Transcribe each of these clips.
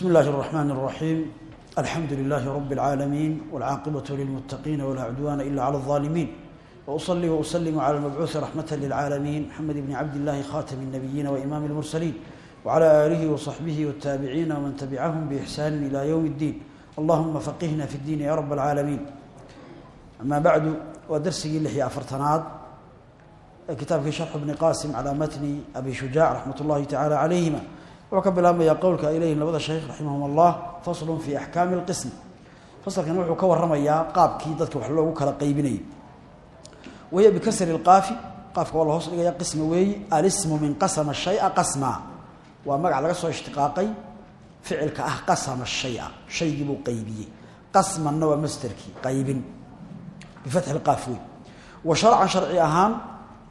بسم الله الرحمن الرحيم الحمد لله رب العالمين والعاقبة للمتقين ولا عدوان إلا على الظالمين وأصلي وأسلم على المبعوث رحمة للعالمين محمد بن عبد الله خاتم النبيين وإمام المرسلين وعلى آله وصحبه والتابعين ومن تبعهم بإحسان إلى يوم الدين اللهم فقهنا في الدين يا رب العالمين أما بعد ودرسي اللحية فرتناد كتاب شرح ابن قاسم على متن أبي شجاع رحمة الله تعالى عليهما wuxuu ka bilaabmayaa qowlka ay leeyihiin labada sheekh raximahum allah faslun fii axkaami lqism fasalkan wuxuu ka warramayaa qaabkii dadka wax loogu kala qaybinayay wahiya bikasri lqaafi qaafka waa la hoos dhigaya qisma weeyi alismu min qasama shaya qasma. Waa magac laga soo ishtiqaaqay ficilka ah qasama shaya shaygii buu qaybiyey. Qasmanna waa masderkii qaybin. Bifatxi lqaaf wey wa sharcan sharci ahaan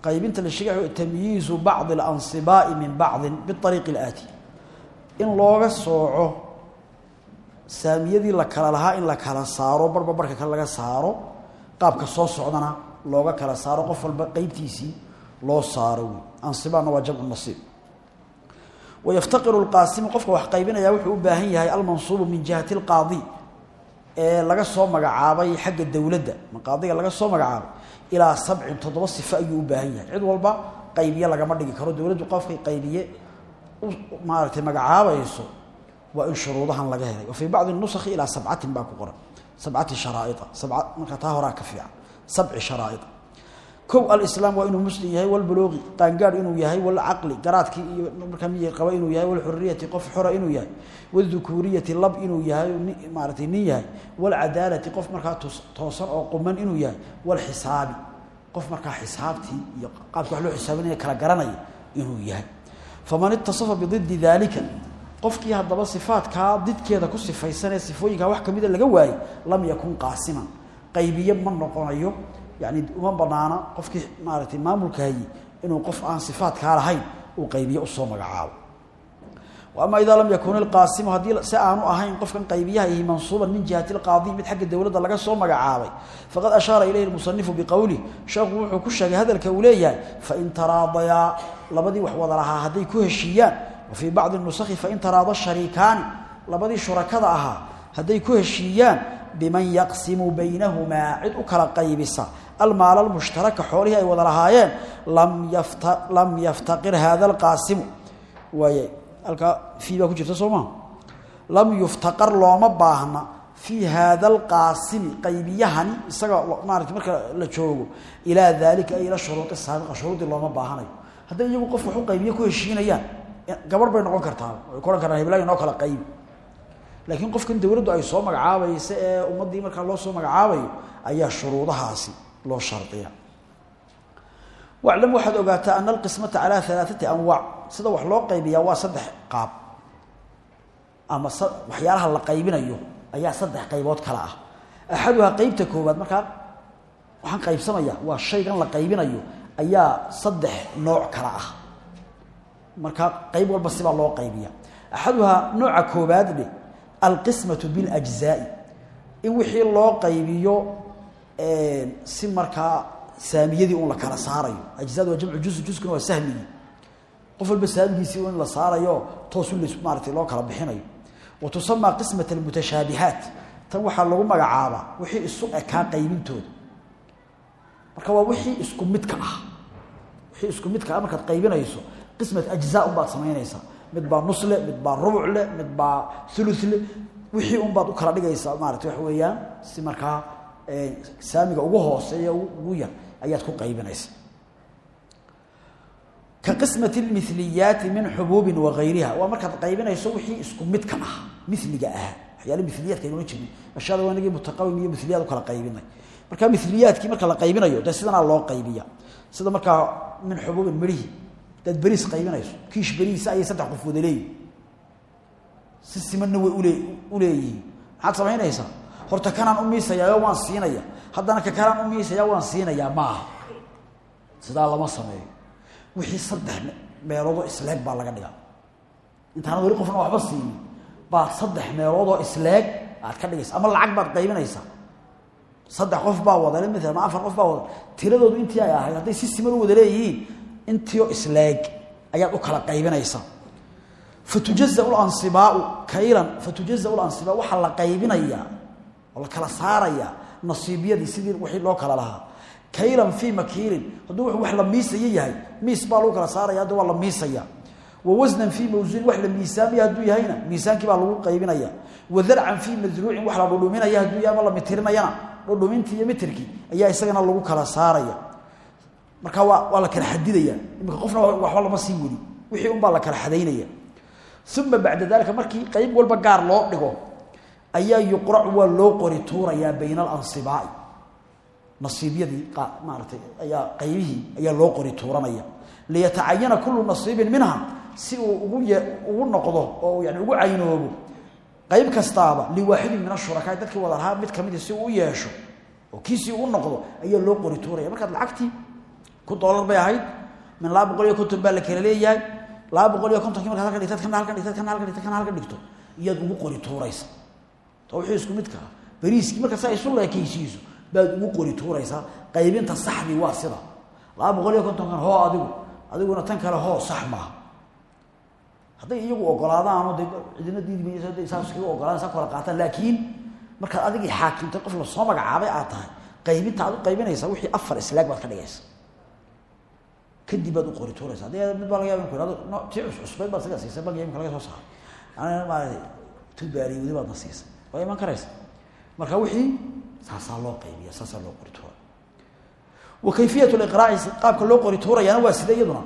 qaybinta la sheegay tamyiizu bacdi alansibaa'i min bacdin biariiqi alaati in looga sooco saamiyadii la kala lahaa in la kala saaro barba barka kale laga saaro qaabka soo socdana looga kala saaro qof walba qeybtiisii loo saaro. Wey waa jamcu nasiib. Wayaftaqiru lqaasimu qofka wax qaybinaya wuxuu u baahan yahay almansuubu min jihati lqaadi ee laga soo magacaabay xagga dowladda maqaadiga laga soo magacaabay ilaa sabcin toddoba sifo ayuu u baahan yahay. Cid walba qaybiye lagama dhigi karo dowladdu qofkay qaybiye maaratay magacaabayso waa in shuruudahan laga helay. Wafii bacdi nusakhi ilaa sabcatin baa ku qoran. Sabcati sharaaia sabca marka taa horaa ka fiican. Sabci sharaaia kow alislaam waa inuu muslim yahay walbulooqi qaangaadh inuu yahay walcaqli garaadkii iyo markaa miyi qaba inuu yahay walxuriyati qof xora inuu yahay waldukuuriyati lab inuu yahay maaratay nin yahay walcadaalati qof markaa toosan oo quman inuu yahay walxisaabi qof markaa xisaabtii iyo qaabki wax loo xisaabinaya kala garanaya inuu yahay faman itaصafa bididi dalika qofkii haddaba sifaatkaa didkeeda ku sifaysanee sifooyinkaa wax kamida laga waayey lam yakun qaasiman. Qaybiye ma noqonayo yani uma banaana qofkii maaratay maamulka hayi inuu qof aan sifaatkaa lahayn uu qaybiye u soo magacaabo ama idaa lam yakun ilqaasimu haddii si aanu ahayn qofkan qaybiyaha ihi mansuuban min jihati lqaadi mid xagga dowladda laga soo magacaabay faqad ashaara ilayhi lmusanifu biqowlih sheekhu wuxuu ku sheegay hadalka uu leeyahay fain taraadayaa labadii wax wada lahaa hadday ku heshiiyaan wa fii bacdi nusakhi fain taraada shariikaani labadii shurakada ahaa hadday ku heshiiyaan biman yaqsimu baynahumaa cid u kala qaybisa halkaa fii baa ku jirta soo maa lam yuftaqar looma baahna fii haada alqaasimi qaybiyahani isaga maarata marka la joogo ilaa daalika ila shuruudi saabiqa shuruudii looma baahanayo hadday iyagu qof wax u qaybiye ku heshiinayaan gabarh bay noqon kartaa way ku odhan karaan heblayo noo kala qaybi. Laakiin qofkan dowladdu ay soo magacaabaysa ee ummaddii markaa loo soo magacaabayo ayaa shuruudahaasi loo shardiya waclam waxaad ogaataa ana alqismata calaa alaaati anwaac sida wax loo qaybiyaa waa saddex qaab. Ama waxyaalaha la qaybinayo ayaa saddex qaybood kale ah. Axaduhaa qeybta koowaad markaa waxaan qaybsamaya waa shaygan la qaybinayo ayaa saddex nooc kale ah. Markaa qayb walba sibaa loo qaybiya. Axaduhaa nooca koowaad dhe alqismatu biاljzaai in wixii loo qaybiyo si markaa saamiyadii un la kala saarayo. Ajzada waa jamcu juz juskuna waa sahmigii qof walba saamigiisii in la saarayo toosu l maaratay loo kala bixinayo. Wa tusamaa qismat almutashaabihaat tan waxaa lagu magacaabaa wixii isu ekaa qaybintooda. Marka waa wixii isku midka ah. Wixii isku midka ah markaad qaybinayso qismat ajzaa unbaad samaynaysaa mid baa nusle mid baa rubuc leh mid baa ulule wixii unbaad u kala dhigaysaa maarata waxa weeyaan si markaa saamiga ugu hooseeya ugu yar ayaad ku qaybinaysa. Ka qismat lmiliyaati min xubuubin wagayriha waa markaad qaybinayso wixii isku midka ah miliga ah. Waxyaala miliyaadka aynula jirnay ashyaada waa inagii mutaqawim iyo miliyaad kala qaybinay. Marka miliyaadkii marka la qaybinayo dee sidanaa loo qaybiya sida markaa min xubuubin midhihi hadaad beriis qaybinayso kiish berihiisa ayay saddex qof wada leeyihiin si simanna way ule uleeyihiin maxaad horta kanaan u miisayaayo waan siinaya. Haddana ka kalaan u miisaya waan siinayaa maaha sidaa lama sameeyo. Wixii saddex meeloodoo isleeg baa laga dhigaa. Intaana weli qofna waxba siinin. Baad saddex meeloodoo isleeg aad ka dhigaysa. Ama lacag baad qaybinaysaa. Saddex qof baa wadale maala ma afar qof baa wada. Tiradoodu intii ay ahayd hadday si siman u wada leeyihiin intiio isleeg ayaad u kala qaybinaysaa. Fatujazau lansibaau kaylan. Fatujazau lansibaa waxaa la qaybinayaa oo la kala saarayaa nasiibyadii sidii wixii loo kala lahaa. Kaylan fii makiilin hadduu w wax la miisayo yahay miis baa lagu kala saaraya hadda la miisaya. Wa wasnan fii mawsuunin wax la miisaamaya hadduu yahayna miisaankii baa lagu qaybinaya. Wa darcan fii masruucin wax la dhudhuminaya hadduu yahay la mitirinayana dhudhumintii iyo mitirkii ayaa isagana lagu kala saaraya. Marka waa waa la kala xadidaya. Imika qofna waxba lama sii weli. Wixii unbaa la kala xadaynaya. Uma bacda dalika markii qayb walba gaar loo dhigo ayaa yuqracu waa loo qori tuurayaa bayna alansibaai. Nasiibyadii maaratay ayaa qaybihii ayaa loo qori tuuranaya. Liyatacayana kullu nasiibin minha si uu ugu ugu noqdo oo yani ugu caynoobo qayb kastaaba liwaaxidin min ashurakaa dadkii wada lahaa mid kamidi si uu yeesho oo kiisii u noqdo ayaa loo qori tuuraya. Markaad lacagtii kun doolar bay ahayd min laba boqol iyo konton baa la kala leeyahay laba boqol iyo kontonkii markaad halkan dhigtad kana halkan dhigto iyaad ugu qori tuuraysa wixii isku midka ah bariiskii marka saa isu leekaysiiso baad ugu qori tuuraysaa qaybinta saxdii waa sida. Laba boqol iyo kontonkan hoo adigu adiguna tan kale hoo sax maaha. Hadday iyagu ogolaadaano de cidina diidmayso hadday saas iskaga ogolaan saa kala qaataan laakiin markaad adigii xaakimtay qof la soo magacaabay aad tahay qaybinta aad u qaybinaysaa wixii afar islaag baad ka dhigaysa. Kadib baad u qori tuuraysa. Haddii mid baa laga yaba inku ihahdo no tii cuscusbeed baad isaga siisay bankiga imika laga soo saaray ana maarata tubaariy wadi baadna siisay waa iman karaysa? Marka wixii saasaa loo qaybiya saasaa loo qori tuura wa kayfiyat liqraaci qaabka loo qori tuurayaana waa sida iyaduna.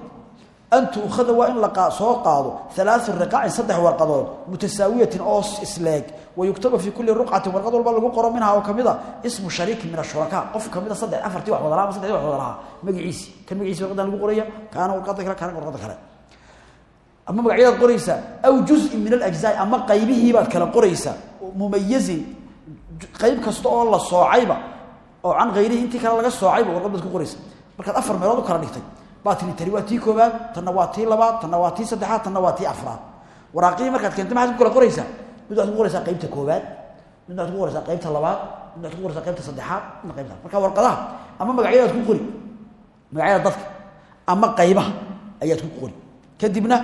An tuukhada waa in la soo qaado alaau riqaacin saddex warqadood mutasaawiyatin oo isleeg. Wayuktaba fii kulli ruqcatin warqad walba lagu qoro minha oo kamida ismu shariikin min ashurakaa qof kamida saddex afartii wax wada laha ama saddexdii wax wada lahaa. Magaciisi kan magaciisi warqadan lagu qoraya kaana warqada kale kaana warqada kale. Ama magacyadaad qoraysaa aw juzin min alajzaai ama qaybihiibaad kala qoraysaa mumayazin qayb kasta oo la soocayba oo can hayrihi intii kale laga soocayba warqad baad ku qoraysa. Markaad afar meelood u kala dhigtay baa tiri tani waa tii koobaad tanna waa tii labaad tanna waa tii saddexaad tanna waa tii afraad. Waraaqihii markaad keentay maxaad ku kala qoraysaa mid waad ku qoraysaa qaybta koobaad mid waad ku qoraysaa qaybta labaad mid waad ku qoraysaa qaybta saddexaad midna qaybta marka warqadaha ama magacyadaad ku qori magacyada dadka ama qaybaha ayaad ku qori. Kadibna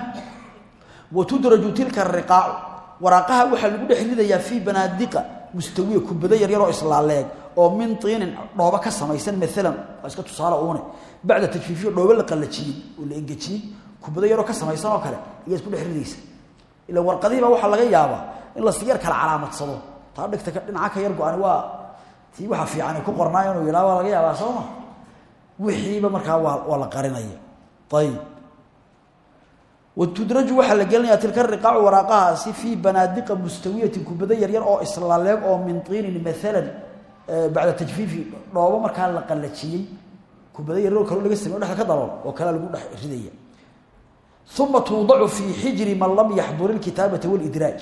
watudraju tilka riqaacu waraaqaha waxaa lagu dhex ridayaa fii banaadiqa mustawiya kubado yaryaroo islaaleeg oo min tiinin dhoobo ka samaysan maalan waa iska tusaale uune bacda tajfiifiyo dhoobo la qallajiyey oo la engejiyey kubado yaroo ka samaysan oo kale ayaa isku dhex ridaysa. Ila warqadihiiba waxaa laga yaabaa in la siyar kala calaamadsado taa dhigta dhinaca ka yar go-ani waa tii waxa fiican ku qornaayo inuu yidhaha waa laga yaabaa soo ma? Wixiiba markaa waa la qarinaya. Ayib wtudraju waxaa la gelinayaa tilka riqaacu waraaqahaasi fii banaadiqa mustawiyatin kubado yaryar oo islaaleeg oo min tiinin maalan bacda tajfiifi dhoobo markaa la qallajiyey kubado yaryaroo kaloo laga samey o dhexda ka dalool oo kalea lagu dhex ridaya. Uma tuudacu fii xijri man lam yaxdur ilkitaabata walidraaj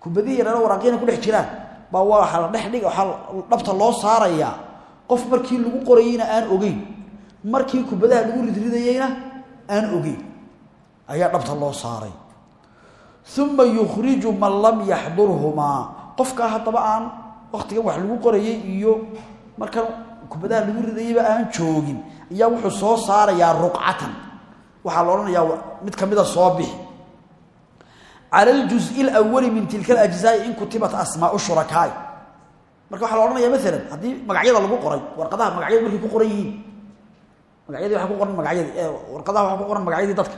kubadihii yaryaro waraaqyana ku dhex jiraan baa waxaa la dhex dhig waxaa dhabta loo saarayaa qof markii lagu qorayeyna aan ogeyn ayaa dhabta loo saaray. Uma yukhriju man lam yaxdurhumaa qofkaa haddaba aan waktigan wax lagu qorayey iyo markan kubadaha lagu ridayeyba aan joogin ayaa wuxuu soo saarayaa ruqcatan. Waxaa la odhanayaa mid kamida soo bixi. Cala aljuzi lwali min tilka alajzaai in kutibat asmaau shurakaai marka waxaa la odhanaya maalan haddii magacyada lagu qoray warqadaha magacyadu markay ku qoran yihiin. Magacyadii ku qoran magacyadii warqadaha waxaa ku qoran magacyadii dadka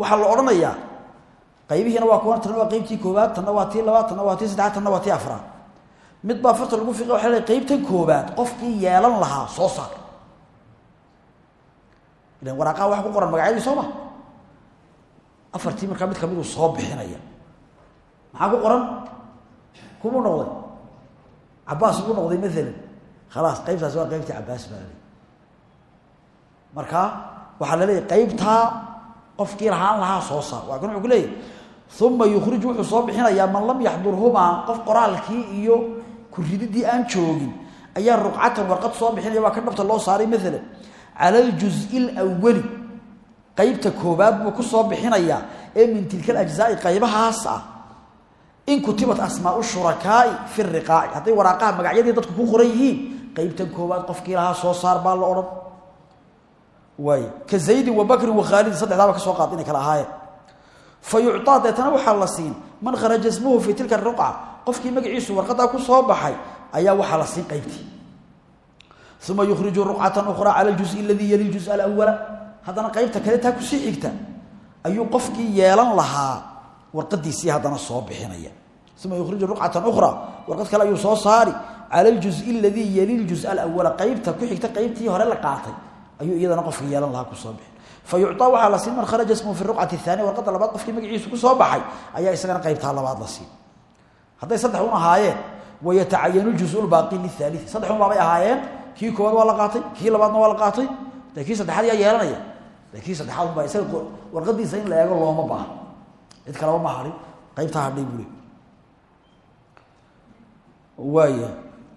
waxaa la odhanayaa qaybihiina waa kuwan tanna waa qaybtii koobaad tanna waa tii labaad tanna waa tii saddexaad tanna waa tii afraad. Mid baa farta lagu fiiqa waxa la qaybtan koobaad qofkii yeelan lahaa soo saar. Ilan waraaqaha waxa ku qoran magacyadii soo ma? Afartii markaa mid kamiduu soo bixinaya. Maxaa ku qoran? Kumuu noqday? Cabaas buu noqday maalan khalaas qaybtaas waa qaybtii cabaas baa la marka waxaa la leeyahy qaybtaa qofkii lahaan lahaa soo saar. Waa kan wuxuu ku leeyahy yukhriju wuxuu soo bixinayaa man lam yaxdurhumaa qof qoraalkii iyo kurididii aan joogin ayaa ruqcatan warqad soo bixinaya waa ka dhabta loo saaray maalan cala aljuzi lwali qaybta koobaad buu ku soo bixinayaa ee min tilka alajzaai qaybahaas ah in kutibat asmaau shurakaai fi riqaaci. Hadday waraaqaha magacyadii dadku ku qoran yihiin qaybtan koobaad qofkii soo saar baa la odhan waay ka zaydin wa bakrin wa khaalidin saddexdaaba ka soo qaad inay kala ahaayeen. Fa yucطaa deetana waxaa la siin man kharaja ismuhu fii tilka ruqca qofkii magaciisu warqadaa ku soo baxay ayaa waxaa la siin qaybtii. Uma yukhriju ruqcatan ukhraa cala ljuzi aladii yali juz alawala haddana qaybta kale taa ku sii xigta ayuu qofkii yeelan lahaa warqadiisii haddana soo bixinaya. Uma yukhriju ruqcatan ukhraa warqad kale ayuu soo saari cala aljuzi aladii yali ljuz alawala qaybta ku xigta qaybtii hore la qaatay ayuu iyadana qofkii yeelan lahaa ku soo bixin. Fa yucطaa waxaa la siin man kharaja ismuhu fi ruqcati aaniya warqadda labaad qofkii magaciisu ku soo baxay ayaa isagana qaybtaa labaad la siin. Hadday saddex un ahaayeen wayatacayanu juzu baaqi liaalii saddex un baabay ahaayeen kii koowaad waa la qaatay kii labaadna waa la qaatay de kii saddexaad yaa yeelanaya. De kii saddexaad unbaa isaga warqadiisa in la eego looma baaha cid kaleba ma hadhin qaybtaa hadhay bule waaya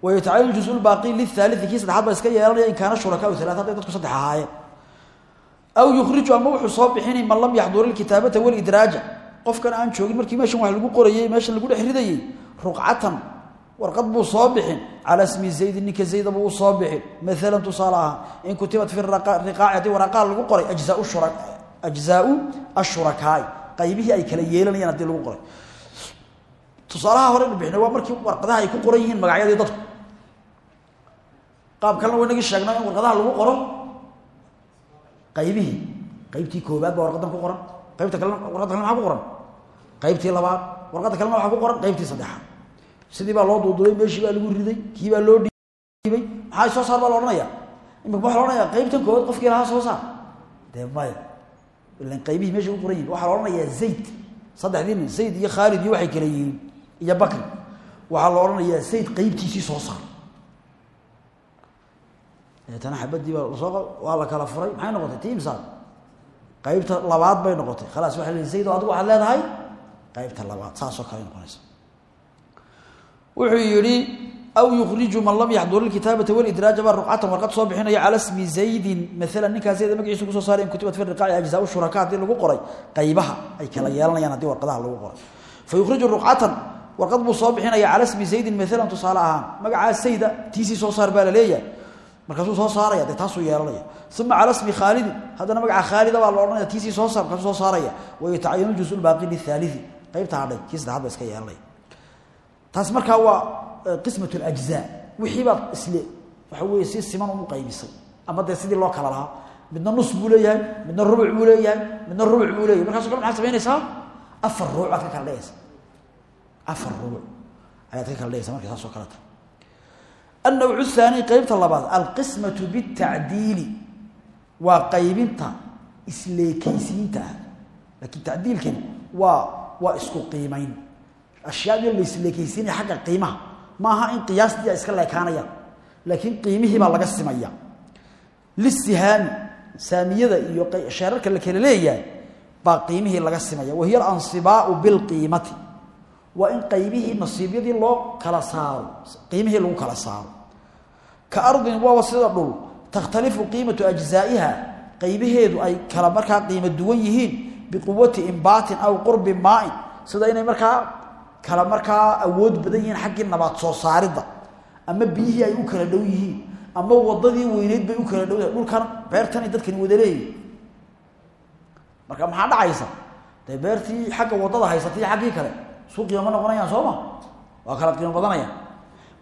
wayatacayanu juzu baaqi liaalii kii saddexaad baa iska yeelanaya in kaana shurakaau alaa hadday dadku saddex ahaayeen aw yukhriju ama wuxuu soo bixinay man lam yaxdur ilkitaabata walidraaja qofkan aan joogin markii meeshan wax lagu qorayey meeshan lagu dhex ridayey ruqcatan warqad buu soo bixin calaa smi zaydi ninka zayda buu u soo bixin maalan tusaale ahaan in kutibat fi riqaaci haddii waraaqaha lagu qoray ajzaau shura ajzaau ashurakaai qaybihii ay kala yeelanayaan haddii lagu qoray tusaalaha hore bixinay waa markii warqadaha ay ku qoran yihiin magacyadii dadku qaab kalena waynagii sheegna in warqadaha lagu qoro qaybihii qaybtii koobaad baa warqadan ku qoran. Qaybta kalena warqadda kalena ku qoran. Qaybtii labaad warqadda kalena waxaa ku qoran. Qaybtii saddexaad. Sidii baa loo duuduubay meeshii baa lagu riday kii baa loo dhiibay. Maxaa soo saar baa la odhanaya imika waxa la koobaad qofkii lahaa soo saar. Dee maya ilan qaybihii meesha qoran yihiin waxaa zayd. Saddexdii zayd iyo khaalid iyo waxay kala yihiin. Iyo bakri. Waxaa la zayd qaybtiisii soo saar deetana xabadii baa la soo waa la kala furay maxay noqotay? Tiimsaad qaybta labaad bay noqotay. Khalaas waa la zayd oo adigu waxaad leedahay? Qaybta labaad saasoo kale noqonaysa. Wuxuu yihi aw yukhriju man lam yaxdur ilkitaabata walidraaja baa ruqcatan warqad soo bixinaya cala smi zaydin maalan ninkaa zayda magaciisa ku soo saaray in kutibat fi riqaaci ajzaau shuraka haddii lagu qoray qaybaha ay kala yeelanayaan haddii warqadaha lagu qoray. Fa yukhriju ruqcatan warqad buu soo bixinaya cala smi zaydin maalan tusaale ahaan magacaa sayda tiisii soo saar baa la leeyahay markaasuu soo saaraya dee taasuu yeelanaya. Uma cala smi khaalidin haddana magaca khaalida baa la odhanaya tiisii soo saar markaasuu soo saaraya. Wayatacayanu juzu baaqi liaalii qaybta hadhay kii saddexaad ba iska yeelanaya. Taas markaa waa qismat اlajzaa wixii baad isle waxa weeye si siman unu qaybisay. Ama dee sidii loo kala lahaa. Midna nus buu leeyahay midna rubuc buu leeyahay midna rubuc buu leeyahay. Markaso kale maxaad samaynaysaa afar rubuc baad ka kala dhigaysaa afar rubuc. Ayaad ka kala dhigaysa markay saasoo kale. tahay alnowcu haani qeybta labaad alqismatu bitacdiili waa qaybinta isleekaysiinta ah laakiin tacdiilkani waa waa isku qiimayn ashyaadi la isleekaysiinaya xagga ma aha in qiyaastiia iska leekaanayaan laakiin qiimihii baa laga simaya lisihaami saamiyada iyo sheerarka la kala leeyahay baa qiimihii laga simaya wahiya alansibaau bilqiimati waa in qaybihii nasiibyadii loo kala saaro qiimihii lagu kala saaro. Ka ardin waaba sida dhul takhtalifu qiimatu ajzaa'iha qaybaheedu ay kala markaa qiimo duwan yihiin biquwati imbaatin aw qurbi maain sida inay markaa kala markaa awood badan yihiin xaggii nabaad soo saaridda. Ama biyihii ay u kala dhow yihiin ama wadadii weyneyd bay u kala dhowdahay dhulkan beertani dadkani wada leeyihiin marka maxaa dhacaysa? Dee beertii xagga waddada haysatay xaggii kale isku qiimo ma noqonayaan soo ma? Waa kala qiimo badanayaan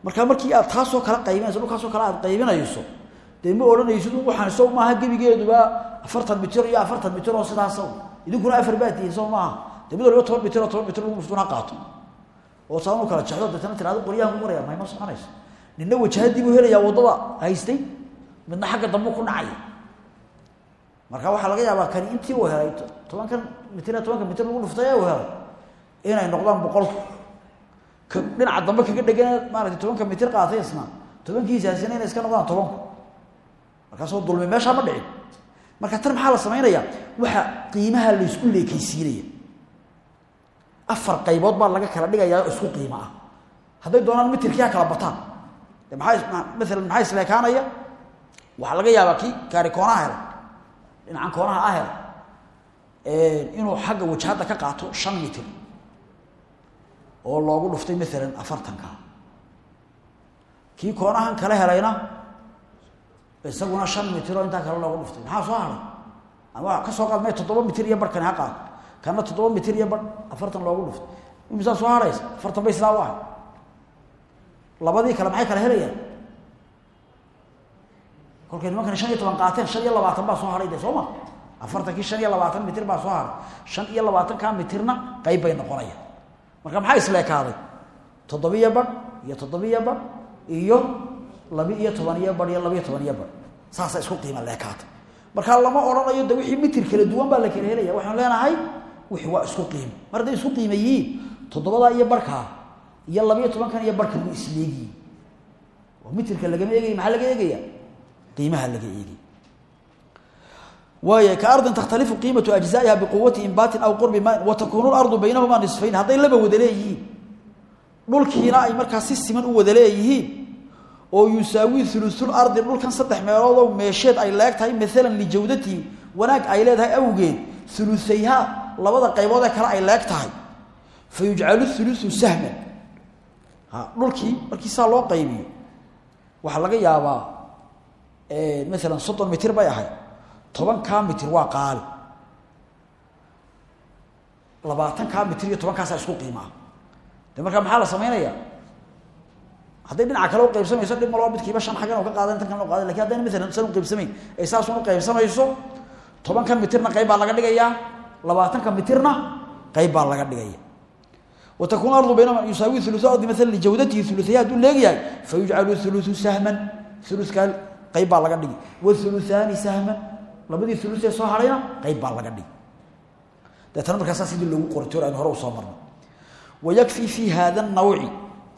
marka markii aad taasoo kala qaybinayso dhulkaasoo kale aad qaybinayso dee ma odhanaysid waxaan sow maaha gebigeeduba afartan mitir iyo afartan mitir oo sidaasa idinkuna afar baa tihiin soo maaha. Dee mid mitir oo toban mitir lagu muftuna qaato. Oo saan kala jexdo deetana tirahdo qoryahan ku maraya mayma soconayso. Ninna wajahadii buu helayaa waddada haystay midna xagga dambe ku dhacaya marka waxaa laga yaabaa kani intii uu helay tobankan mitir tobanka mitir lagu dhuftay ee helay inay noqdaan boqol ka dhinaca dambe kaga dhegan maaragtay tobanka mitir qaatay isna tobankiisaasina inay iska noqdaan tobanku. Markaasoo dulmi meeshaa ma dhicin. Marka tan maxaa la samaynayaa waxa qiimaha la isku leekaysiinaya. Afar qaybood baa laga kala dhigayaa isku qiimo ah. Hadday doonaan mitirkii ha kala bataan. De maxaa maalan maxaa waxaa koonaha helay dhinacan ah inuu xagga wajhadda ka qaato shan mitir oo loogu dhuftay maalan afartanka. Kii koonahan kale helayna isaguna shan mitir oo intaa kale loogu dhuftay. Maxaa soo haray ama ka soo qaad may toddoba mitir iyo barkani ha qaato kana toddoba mitir iyo badh afartan loogu dhufto imisaa soo haraysa afartan bay sidaa labadii kale maxay kala helayaan? Kolkay nimankani shan iyo toban qaateen shan iyo labaatan baa soo haray de soo ma? Afartankii shan iyo labaatan mitir baa soo haray shan iyo labaatankaa mitirna qayb bay noqonayaan marka maxaa isleekaaday? Toddobiyo badh iyo toddobiyo badh iyo labiiyo iyo badh saasa isku qiima leekaatay. Markaa lama odhanayo de wixii mitir kala duwan baa la kala helaya waxaan leenahay wixii waa isku qiimo mar isku qiima yihiin iyo barhkaa iyo labiyo tobankan iyo barhkan way oo mitirka lagama eegaya maxaa laga eegaya qiimaha laga eegay waay kaardin takhtalifu qiimatu ajzaiha biquwati inbaatin aw qurbi maan watakunu lardu baynahumaa nisfayn. Hadday laba wada leeyihiin ay markaa si siman u wada leeyihiin oo yusaawi ulusulardi dhulkan saddex meeloodoo meesheed ay leeg tahay maalan lijawdatihi wanaag ay leedahay awgeed ulusayha labada qaybood ee kale ay leeg tahay. Fa yujcalu ulusu sahman dhulkii markii saa loo qaybiyo waxaa laga yaabaa maalan soddon mitir bay ahayd tobankaa mitir waa qaali labaatankaa mitir iyo tobankaasaa isku qiimaa. de maxaa la samaynayaa hadday dhinaca kale uqaybsamayso dhib maloo midkiiba shan xaggan ka qaadan tan kale qaada laakiin haddayna maalan san uqaybsamayn ay saasun uqaybsamayso tobankan mitirna qayb baa laga dhigayaa labaatanka mitirna qayb baa laga dhigaya. wa takuunu ardu baynama yusaawi ulusu ardi maalan lijawdatihi ulusaya hadduu leegyahay fa yujcalu ulusu sahman uluskaa qayb baa laga dhigi. wauluaani sahman labadii ulus ee soo hadhayna qayb baa laga dhigi deetana markaasaa sidii loogu qoritoor aynu hore u soo marnay wayakfii fii haada nawci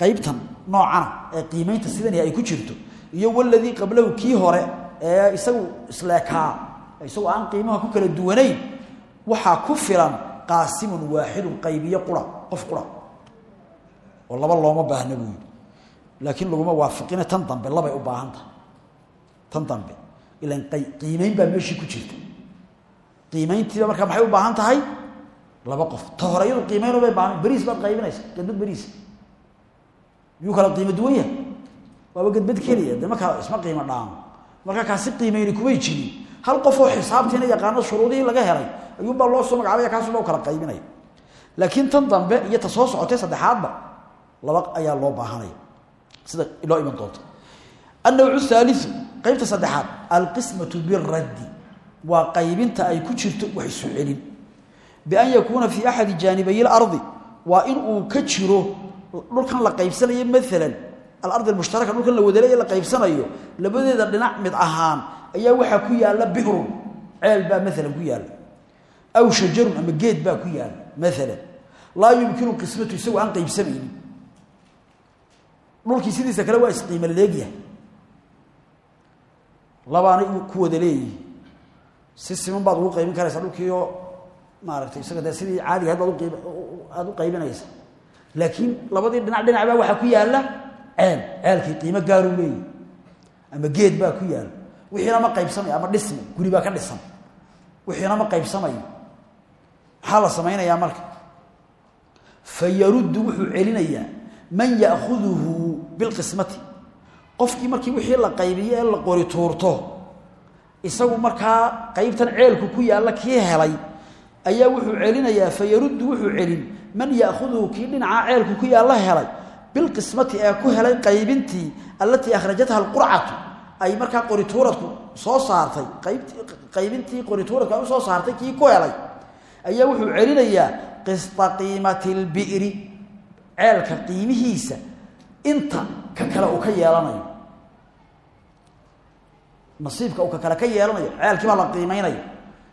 qaybtan noocana ee qiimaynta sidani ay ku jirto iyo waladii qablahu kii hore ee isagu isleekaa isagu aan qiimaha ku kala duwanayn waxaa ku filan qaasimun waaxidun qaybiyo qura qof qura. Oo laba looma baahna buu yidhi. Laakiin laguma waafaqina tan dambe labay u baahan tahay. Tan dambe ilan qiimayn baa meeshii ku jirta qiimayntiiba markaa maxay u baahan tahay? Laba qof. Ta qiimayn bay baahan beriis baad qaybinaysa gadbad beriis yuu kala qiimo duwan yahay. Waaba gadbad keliya de markaa isma qiimo dhaamo markaa kaasi qiimayni kumay jirin. Hal qof oo xisaabtiina yaqaano shuruudihii laga helay ayuunbaa loo soo magacaabaya kaasuba u kala qaybinaya. Laakiin tan dambe iyo ta soo socotay saddexaadba laba ayaa loo baahanaya. Sida inoo iman doonta annawcu haaliu qaybta saddexaad alqismatu biraddi waa qaybinta ay ku jirto wax isu celin. Bian yakuuna fii axadi jaanibayi lardi waa in uu ka jiro dhulkan la qaybsanayo maalan alardi almushtaraka dhulkan la wadaleeye la qaybsanayo labadeeda dhinac mid ahaan ayaa waxaa ku yaalla birun ceel baa maalan ku yaalla. Aw shajarun ama geed baa ku yaalla maalan laa yumkinu qismatu isagoo aan qaybsamaynin sidiisa kale waa isqiimo leegyahay labaanay ku wada leeyihi si siman baad ugu qaybin karaysaa dhulkiioo maaragtay isaga dee sidii caadiga had baad aada u qaybinaysa. Laakiin labadii dhinac dhinac baa waxaa ku yaalla ceel ceelkii qiimo gaaruu leeyahy ama geed baa ku yaalla. Wixiina ma qaybsamayo ama dhismi guri baa ka dhisan wixiina ma qaybsamayo maxaa la samaynayaa marka? Fa wuxuu celinayaa man ya'khuduhu bilqismati qofkii markii wixii la qaybiyo ee la qori tuurto isagu markaa qaybtan ceelku ku yaalla kii helay ayaa wuxuu celinayaa fa yaruddu wuxuu celin man ya'khuduhu kii dhinacaa ceelku ku yaalla helay bilqismati ee ku helay qaybintii allatii akhrajatha alqurcatu ay markaa qorituuradku soo saartay qaybintii qorituuradku ay soo saartay kii ku helay ayaa wuxuu celinayaa qista qiimati lbi'ri ceelka qiimihiisa inta ka kale uu ka yeelanayo. Nasiibka uu ka kale ka yeelanayo ceelkii baa la qiimaynayo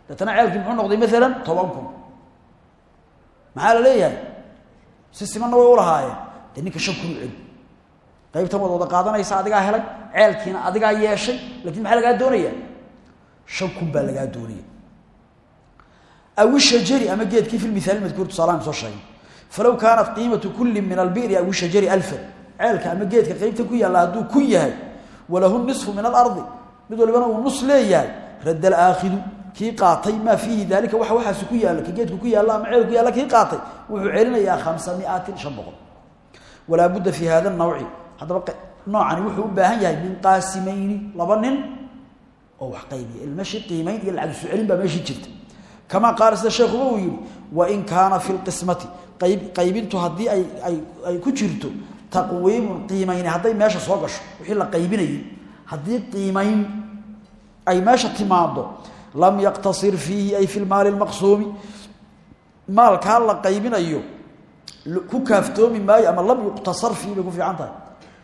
deetana ceelkii muxuu noqday maalan toban maxaa la leeyahay? Si simanna way u lahaayeen. Dee ninka shan kun u celi qaybtan wad wada qaadanaysa adigaa helay ceelkiina adigaa yeeshay lakiin maxaa lagaa doonaya? Shan baa lagaa doonaya. Aw ishajari ama geedkii fi miaal madkuur tusaalahan soo sheegay falow kaanat qiimatu kulli min albiri aw ishajari alfan ceelka ama geedka qaybta ku yaalla hadduu kun yahay walahu nisfu min alardi. Mid walibana uu nus leeyahay. Radda alaakhidu kii qaatay maa fiihi daalika waxa waxaasi ku yaalla geedku ku yaalla ama ceel ku yaalla kii qaatay wuxuu celinayaa khamsa miatin budda fii hada nawci haddaba noocani wuxuu u baahan yahay min qaasimayni laba nin oo wax qaybiya meeshii qiimayn iyo lacag isu celin baa meeshii jirta. Kamaa qaala sida sheekuba uu yihi wain lqismati qaybintu haddii ay ay ku jirto taqwiimun qiimayni hadday meesha soo gasho wixii la qaybinayay haddii qiimayn ay meesha timaado lam yaqtasir fiihi ay fi lmaali lmaqsuumi maalkaa la qaybinayo ku kaaftoomi maayo ama lam yuqtasar fiihi bay ku fiican tahay.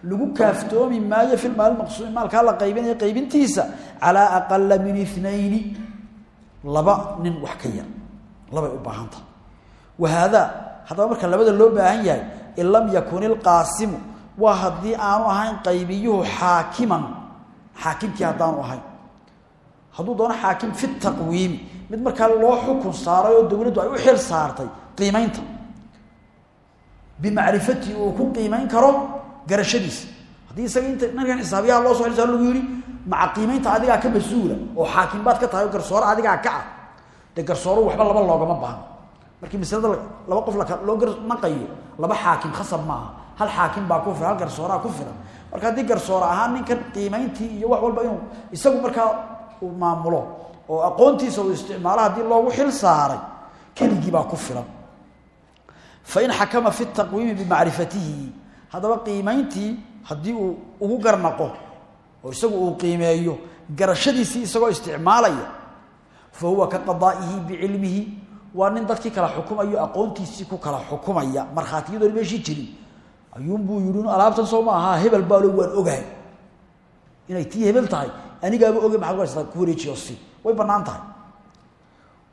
Lagu kaaftoomi maayo fi maali maqsuumi maalkaa la qaybinayo qaybintiisa calaa aqala min inayni laba nin wax ka yar labay u baahan tahay. Wa haadaa haddaba marka labada loo in lam yakun ilqaasimu waa haddii aanu ahayn qaybiyuhu xaakiman xaakimkii haddaanu ahayn. Hadduu doono xaakim fi taqwiimi mid markaa loo xukun saaray oo dowladdu ay u xil saartay qiimaynta bimacrifatii uu ku qiimayn karo garashadiisa. Haddii isaga inta ninkan xisaabiyaha soo xil lagu yihi maca qiimaynta adigaa ka mas'uula oo xaakim baad ka tahay oo garsoore ka ah dee garsooru waxba laba loogama baahno markii maslada laba qof loo garnaqayo laba xaakim khasab maaha. Hal xaakim baa ku filan hal garsooraa ku filan. Marka haddii garsoore ahaan ninkan qiimayntii iyo wax walba inuu isagu markaa uu maamulo oo aqoontiisa uu isticmaalo haddii loogu xil saaray keligii baa ku filan. Fain xakama fi taqwiimi bimacrifatihi haddaba qiimayntii haddii uu ugu garnaqo oo isagu uu qiimeeyo garashadiisii isagoo isticmaalaya fa huwa ka qadaa'ihi bicilmihi waa nin dadkii kala xukumayo aqoontiisii ku kala xukumaya. Markhaatiyadoon meeshii jirin. Ayuunbuu yidhi alaabtan soo ma ahaa hebel baalo waan ogahay. Inay tii hebel tahay anigaaba oge maxaad ku wareejiyo way bannaan tahay.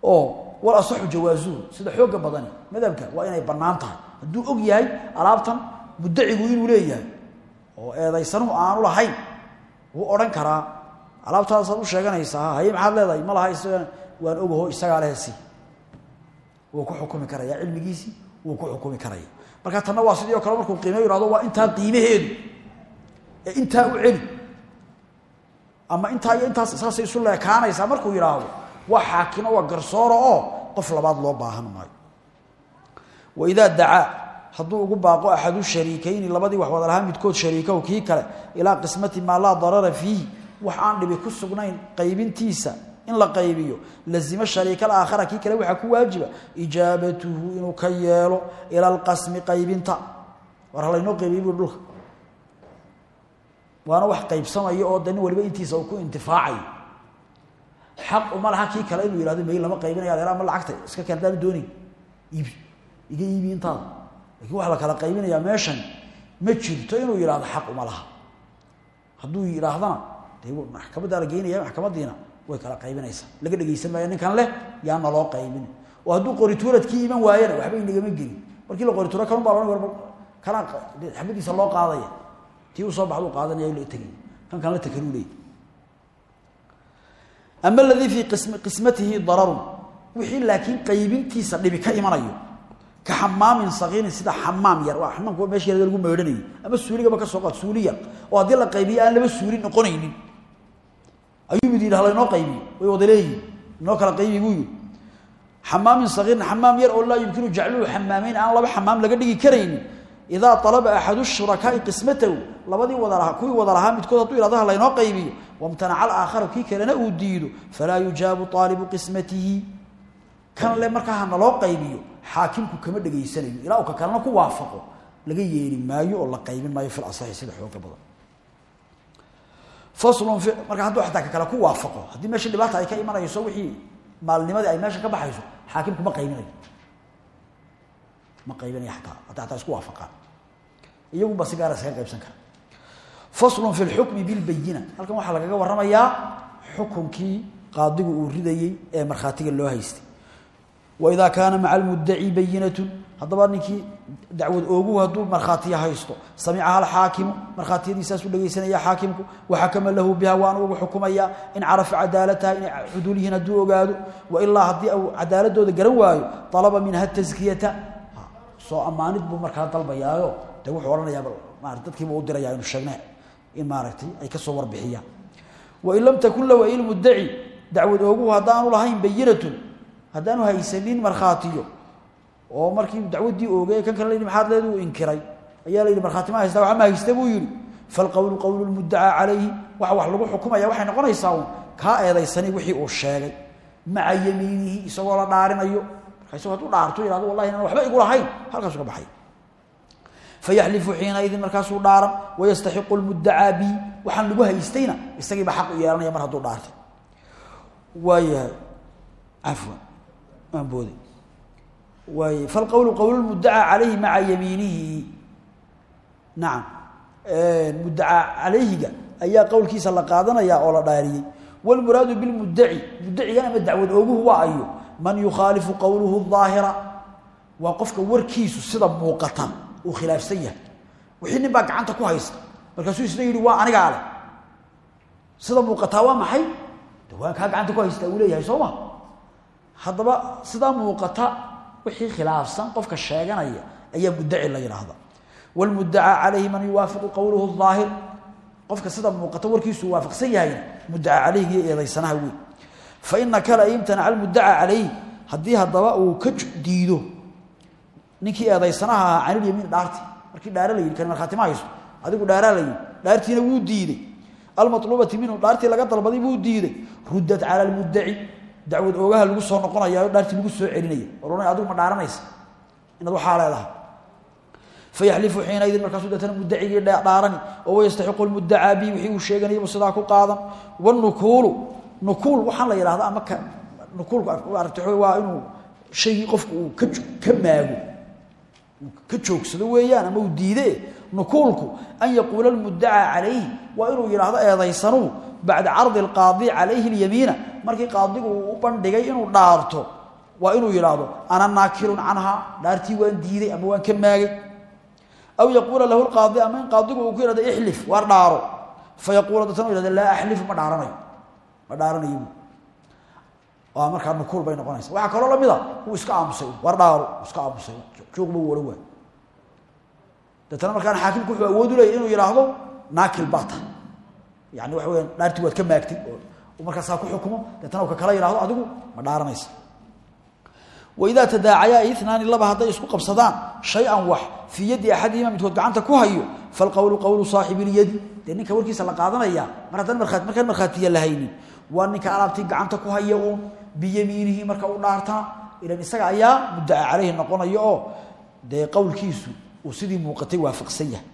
Oo wal asaxu jawaasuhu sida xooga badani madhabka waa inay bannaan tahay. Hadduu og yahay alaabtan muddacigu inuu leeyahay oo eedaysanuhu aanu lahayn wuu odhan karaa. Alaabtaasaad u sheeganaysaa haye maxaad leedahay? Ma laha waan ogaho isagaa lehsi wuu ku xukumi karaya cilmigiisii wuu ku xukumi karaya marka tanna waa sidii o kale markuu qiimeyo yihahdo waa intaa qiimaheedu ee intaa u celi ama intaa iyo intaas saasay isu leekaanaysaa markuu yidhaahdo waa xaakimo waa garsooro oo qof labaad loo baahan maayo. Waidaa dacaa hadduu ugu baaqo axadu shariikayni labadii wax wada lahaa midkood shariikahu kii kale ilaa qismati maa laa darara fiihi wax aan dhibi ku sugnayn qaybintiisa in la qaybiyo lazima shariika alaakhara kii kale waxaa ku waajiba ijaabatuhu inuu ka yeelo ila alqasmi qaybinta. War halaynoo qaybiy dhulka. Waana wax qaybsamaya oo de waliba intiisa ku intifaacayo. Xaq uma laha kii kale inuu yihahdo may lama qaybinaya leer ama lacagta iska keen hadaan doonayn iga iibi intaada lakiin waxa la kala qaybinayaa meeshan ma jirto inuu yidhahdo xaq uma laha. Hadduu yidhaahdana dee maxkamaddaa la geynaya maxkamadiina way kala qaybinaysaa. Laga dhegeysan maayo ninkan leh yaa naloo qaybin. Oo hadduu qorituuradkii iman waayana waxba inagama gelin. Markii la qorituuro kanun baa loo kana xabadiisa loo qaadaya. Tii u soo baxdu qaadanaya la tegay kan kan la takaluu leey ama aladii fii qismatihi dararun wixii laakiin qaybintiisa dhibi ka imanayo. Ka xamaamin sagiirin sida xamaam yar. Waa xamaamka meesha lagu meedhanayay ama suuligaba ka soo qaad suuli oo haddii la qaybiyo aan laba suuli noqonaynin ayuu mid yidhi halaynoo qaybiyo way wada leeyihiin kala qaybi buu yidhi. Xamaamin sagiirin xamaam yar oo laa yumkinu jacluhu xamaameyn aan laba xamaam laga dhigi karaynin. Idaa alaba axadu shurakaai qismatahu labadii kuwii wada lahaa midkood hadduu ihahdo halaynoo qaybiyo wamtanaca alaakharu kii kalena uu diido falaa yujaabu aalibu qismatihi. Kan le markaa hanaloo qaybiyo xaakimku kama dhegaysanayo ilaa uu ka kalena ku waafaqo laga yeeli maayo oo la qaybin maayo fil asaxi sida xooga badan faslun marka hadduu xataa ka kale ku waafaqo haddii meesha dhibaata ay ka imanayso wixii maalnimadii ay meesha ka baxayso xaakimku ma qaybinayo ma qaybinaya ataa hadda ataa isku waafaqaan. Iyagunba si gaara iskaga qaybsan kara faslun fi lxukmi bilbayina halkan waxaa lagaga warramayaa xukunkii qaadigu uu ridayey ee markhaatiga loo haystay waidaa kaana maca almuddaci bayinatun haddaba ninkii dacwad ooguhu hadduu markhaatiya haysto samicaha alxaakimu markhaatiyadiisaasuu dhegaysanaya xaakimku waxakama lahu biha waana ugu xukumaya in carafa cadaalataha inay cuduul yihiin hadduu ogaado wailaa haddii uu cadaaladooda garan waayo alaba minha taskiyata soo ammaanid buu markaa dalbayaayo de wuxuu odhanayaaba marat dadkiiba u diraya inu sheegne in maaragtay ay ka soo warbixiyaan wain lam takun lahu ilmuddaci dacwad ooguhu haddaanu lahayn bayinatun haddaanu haysanin markhaatiyo. Oo markii dacwaddii oogay kan kale layidhi maxaad leed inkiray? Ayaa la yidhi markhaati ma haysta waxa ma haysta buu yidhi. Falqowlu qowlu lmuddacaa calayhi waxa wax lagu xukumaya waxay noqonaysaa un kaa wixii uu sheegay. Maca yamiinihi isagoo la dhaarinayo. Marka isagoo hadduu dhaarto wallahi inaan waxba igu lahayn. Halkaasu ka baxay. Fayaxlifu xiinaidin markaasuu dhaaran wayastaxiqu lmuddacaa bi waxaan lagu haystayna isagiiba xaq u yeelanaya mar hadduu dhaartay waayahay cafwan waan booday waay falqowlu qowl lmuddacaa calayhi maca yamiinihi. Nacam muddacaa calayhiga ayaa qowlkiisa la qaadanaya oo la dhaariyey. Wlmuraadu bilmuddaci muddacigan ama dacwad ooguhu waa ayo man yukhaalifu qowluhu daahira waa qofka warkiisu sida muuqata uu khilaafsan yahay. Wixii nin baa gacanta ku haysta. Markaasuu isna yidhi waa anigaa leh sida muuqataa waa maxay? De waan kaa gacanta ku haysta uu leeyahay soo ma haddaba sidaa muuqata wixii khilaafsan qofka sheeganaya ayaa muddaci la yidhaahda wlmuddacaa calayhi man yuwaafiqu qowluhu daahir qofka sida muuqata warkiisu waafaqsan yahayna muddaca calayhi iyo eedaysanaha wey fa ina kala imtanaca almuddaca calayhi. Haddii haddaba uu ka diido. Ninkii eedaysanaha ahaa canilyamiin dhaarti. Markii dhaara la yidhi kan markhaati ma adigu dhaaraa la yidhi. Dhaartiina wuu diiday. Almaluubati minhu dhaartii laga dalbaday buu diiday. Ruddat cala almuddaci dacwad oogaha lagu soo noqonayaa dhaartii lagu soo celinaya orana adigu ma dhaaranaysa. Inaad waxaa leedahay. Fayaxlifu xiinaidin markaasuu deetana muddacigii dhaarani oo wayastaxiqu lmuddacaa bi wixii uu sheeganaybu sidaa ku qaadan. Wanukuulu nukuul waxaan la yidhahda ama ka nukuulku aragti waa inuu shaygii qofku uu ka maago. Ka joogsado weeyaan ama uu diide nukuulku an yaquula lmuddacaa calayhi waa inuu yidhaahdo eedaysanuu bacda cardi alqaadi calayhi lyamiina markii qaadigu uu u bandhigay inuu dhaarto waa inuu yidhaahdo ana naakirun canhaa dhaartii waan diiday ama waan ka maagay. Aw yaquula lahu qaadi ama in qaadigu uu ku yihahdo ixlif waar dhaaro. Fayaquula dadkan u yhahda laa axlifu ma dhaaranayo. Ma dhaaranayo waa markaa nukuul bay noqonaysa waxaa kaloo lamida uu iska aamusay war dhaaro iska aamusay joogba wara waay deetana markaan xaakimku wuxuu awood u leeyay inuu yidhaahdo naakil baa tahay yani waxa weyaan dhaartii waad ka maagtay oo markaasaa ku xukumo deetana ka kala yidhahdo adigu ma dhaaranaysa. Waidaa tadaacayaa inaani laba hadday isku qabsadaan shay-an wax fii yaddi axadihima midkood gacanta ku hayo falqowlu qowlu saaxibi lyadi dee ninka warkiisa la qaadanaya mar haddaan markaan markhaatiya la haynin waa ninka alaabtii gacanta ku haya uun biyamiinihi marka u dhaartana ilan isaga ayaa muddaca caleyhi noqonaya oo dee qowlkiisu uu sidii muuqatay waafaqsan yahay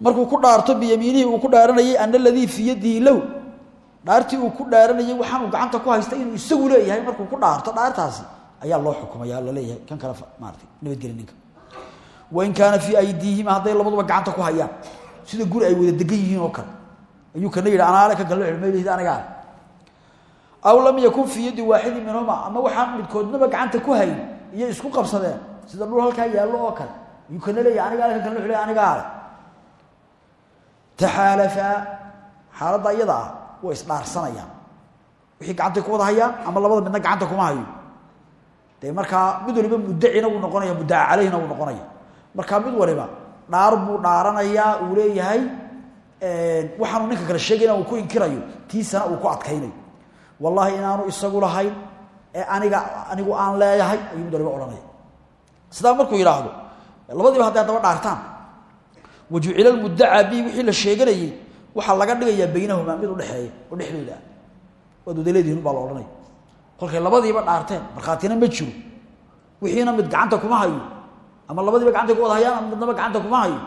markuu ku dhaarto biyamiinihii uu ku dhaaranayay ana aladii fii dhaartii uu ku dhaaranayay waxaanuu gacanta ku haysta inuu isagu leeyahay. Markuu ku dhaarto dhaartaasi ayaa loo xukumaya la leeyahay kan kale maarata nabadgeli ninka. Wain kaana fii aydiihima hadday labaduba gacanta ku hayaan. Sida guri ay wada degan yihiin oo kale. Ayuu kana yidhi anaale kan kale lmlhid anigaale aw lam yakun fii yaddi waaxidin minhuma ama waxaan midkoodnaba gacanta ku hayn iyo isku qabsadeen. Sida dhul halkaa yaallo oo kale. Ayuu kana leeyahy anigaale kan kale anigaale taxaalafaa xaaladda iyada ah way isdhaarsanayaan wixii gacantay ku wada hayaan ama labada midna gacanta kuma hayo. De markaa mid waliba muddacina wuu noqonaya muddaca caleyhina wuu noqonaya mid waliba dhaar buu dhaaranayaa uu leeyahay waxaanu ninka kale sheegayna uu ku inkirayo tiisana uu ku adkaynayo. Wallaahi inaanu isagu lahayn ee aniga anigu aan leeyahay ayuu mid waliba odhanaya. Markuu yidhaahdo labadiiba hadday haddaba dhaartaan wajucila lmuddacaa bi wixii la sheeganayey waxaa laga dhigayaa baynahumaa mid udhexeeya oo dhexdooda. Ah waad wadaleedihin baa la odhanaya kolkay labadiiba dhaarteen markhaatina ma jiro. Wixiina mid gacanta kuma hayo ama labadiiba gacantay ku wada hayaan ama midnaba gacanta kuma hayo.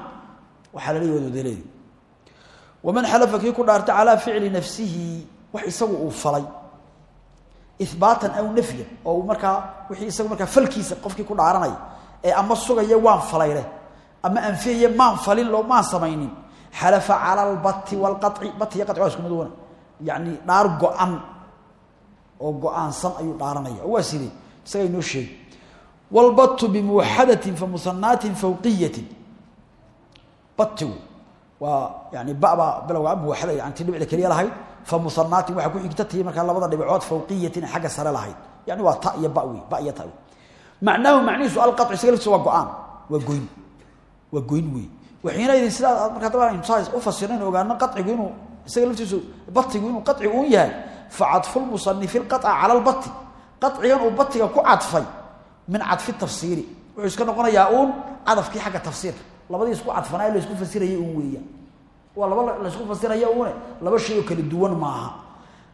Waxaa la leeyahy waad wadaleedi waman xalafa kii ku dhaartay calaa ficli nafsihi wax isagu uu falay. Ihbaatan aw nafyan oo uu wixii isagu markaa falkiisa qofkii ku dhaaranaya ee ama sugaya waan falayle ama anfiyaye maan falin loo maan samaynin. Xalafa cala albati waalqaci bati iyo qaci waa isku mid wana yacni dhaar go-an oo go'aansan ayuu dhaaranaya. Oo waa sidee? Isagaa inoo sheegi wاlbatu bimuwaxadatin famusanaatin fawqiyatin. Batigu waa yani babaa bilowga muwaxada yani ti dhibicda keliya lahayd. Famusanaatin waxaa ku xigta tii markaa labada dhibicood fawqiyatin xagga sare lahayd. Yani waa ta iyo ba ba iyo ta wey macnihiisu alqacu isaga laftiisa waa go'aan waa goyn waa goyn wey. Waxiina idin sidaa markaa dabaan saa u fasirnayn ogaano qacigu inuu isaga laftiisu batigu inuu qacigu un yahay facadfu lmusanifi lqaca cala lbati qacigan uu batiga ku cadfay min cadfi tafsiiri. Wuxuu iska noqonayaa uun cadafkii xagga tafsiirka. Labadii isku cadfanaa laysku fasiraya un weeyaan. Waa laba laysku fasiraya une laba shay oo kala duwan maaha.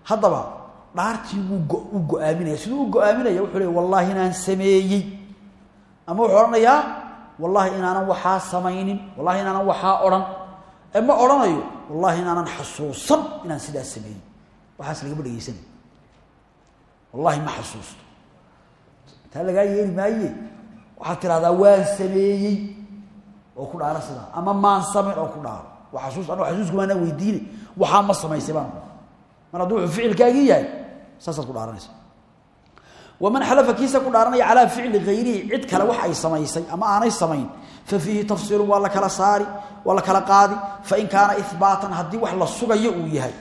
Haddaba dhaartii wuu go'aaminaya. Siduu u go'aaminaya wuxuu leey wallaahi inaan sameeyey. Ama wuxuu odhanayaa wallaahi inaanan waxaa samaynin wallahi inaanan waxaa odhan. Ee ma odhanayo wallaahi inaanan xasuusan inaan sidaas sameeyey waxaas lagama dhegeysanay wallahi ma xasuusto. Taa lagaa maaye? Waxaad tidhahdaa waan sameeyey oo ku dhaaro sidaa. Ama maan samayn oo ku dhaaro xasuus anoo xasuusku maanaa weydiine. Waxaa ma samaysay baan. Mar hadduu wuxuu ficilkaagii yahay saasaad ku dhaaranaysa waman xalafa kiisa ku dhaaranaya calaa ficli hayrihi cid kale wax ay samaysay ama aanay samayn fa fiihi tafsiilu waa la kala saari waa la kala qaadi fain kaana ihbaatan haddii wax la sugayo uu yahay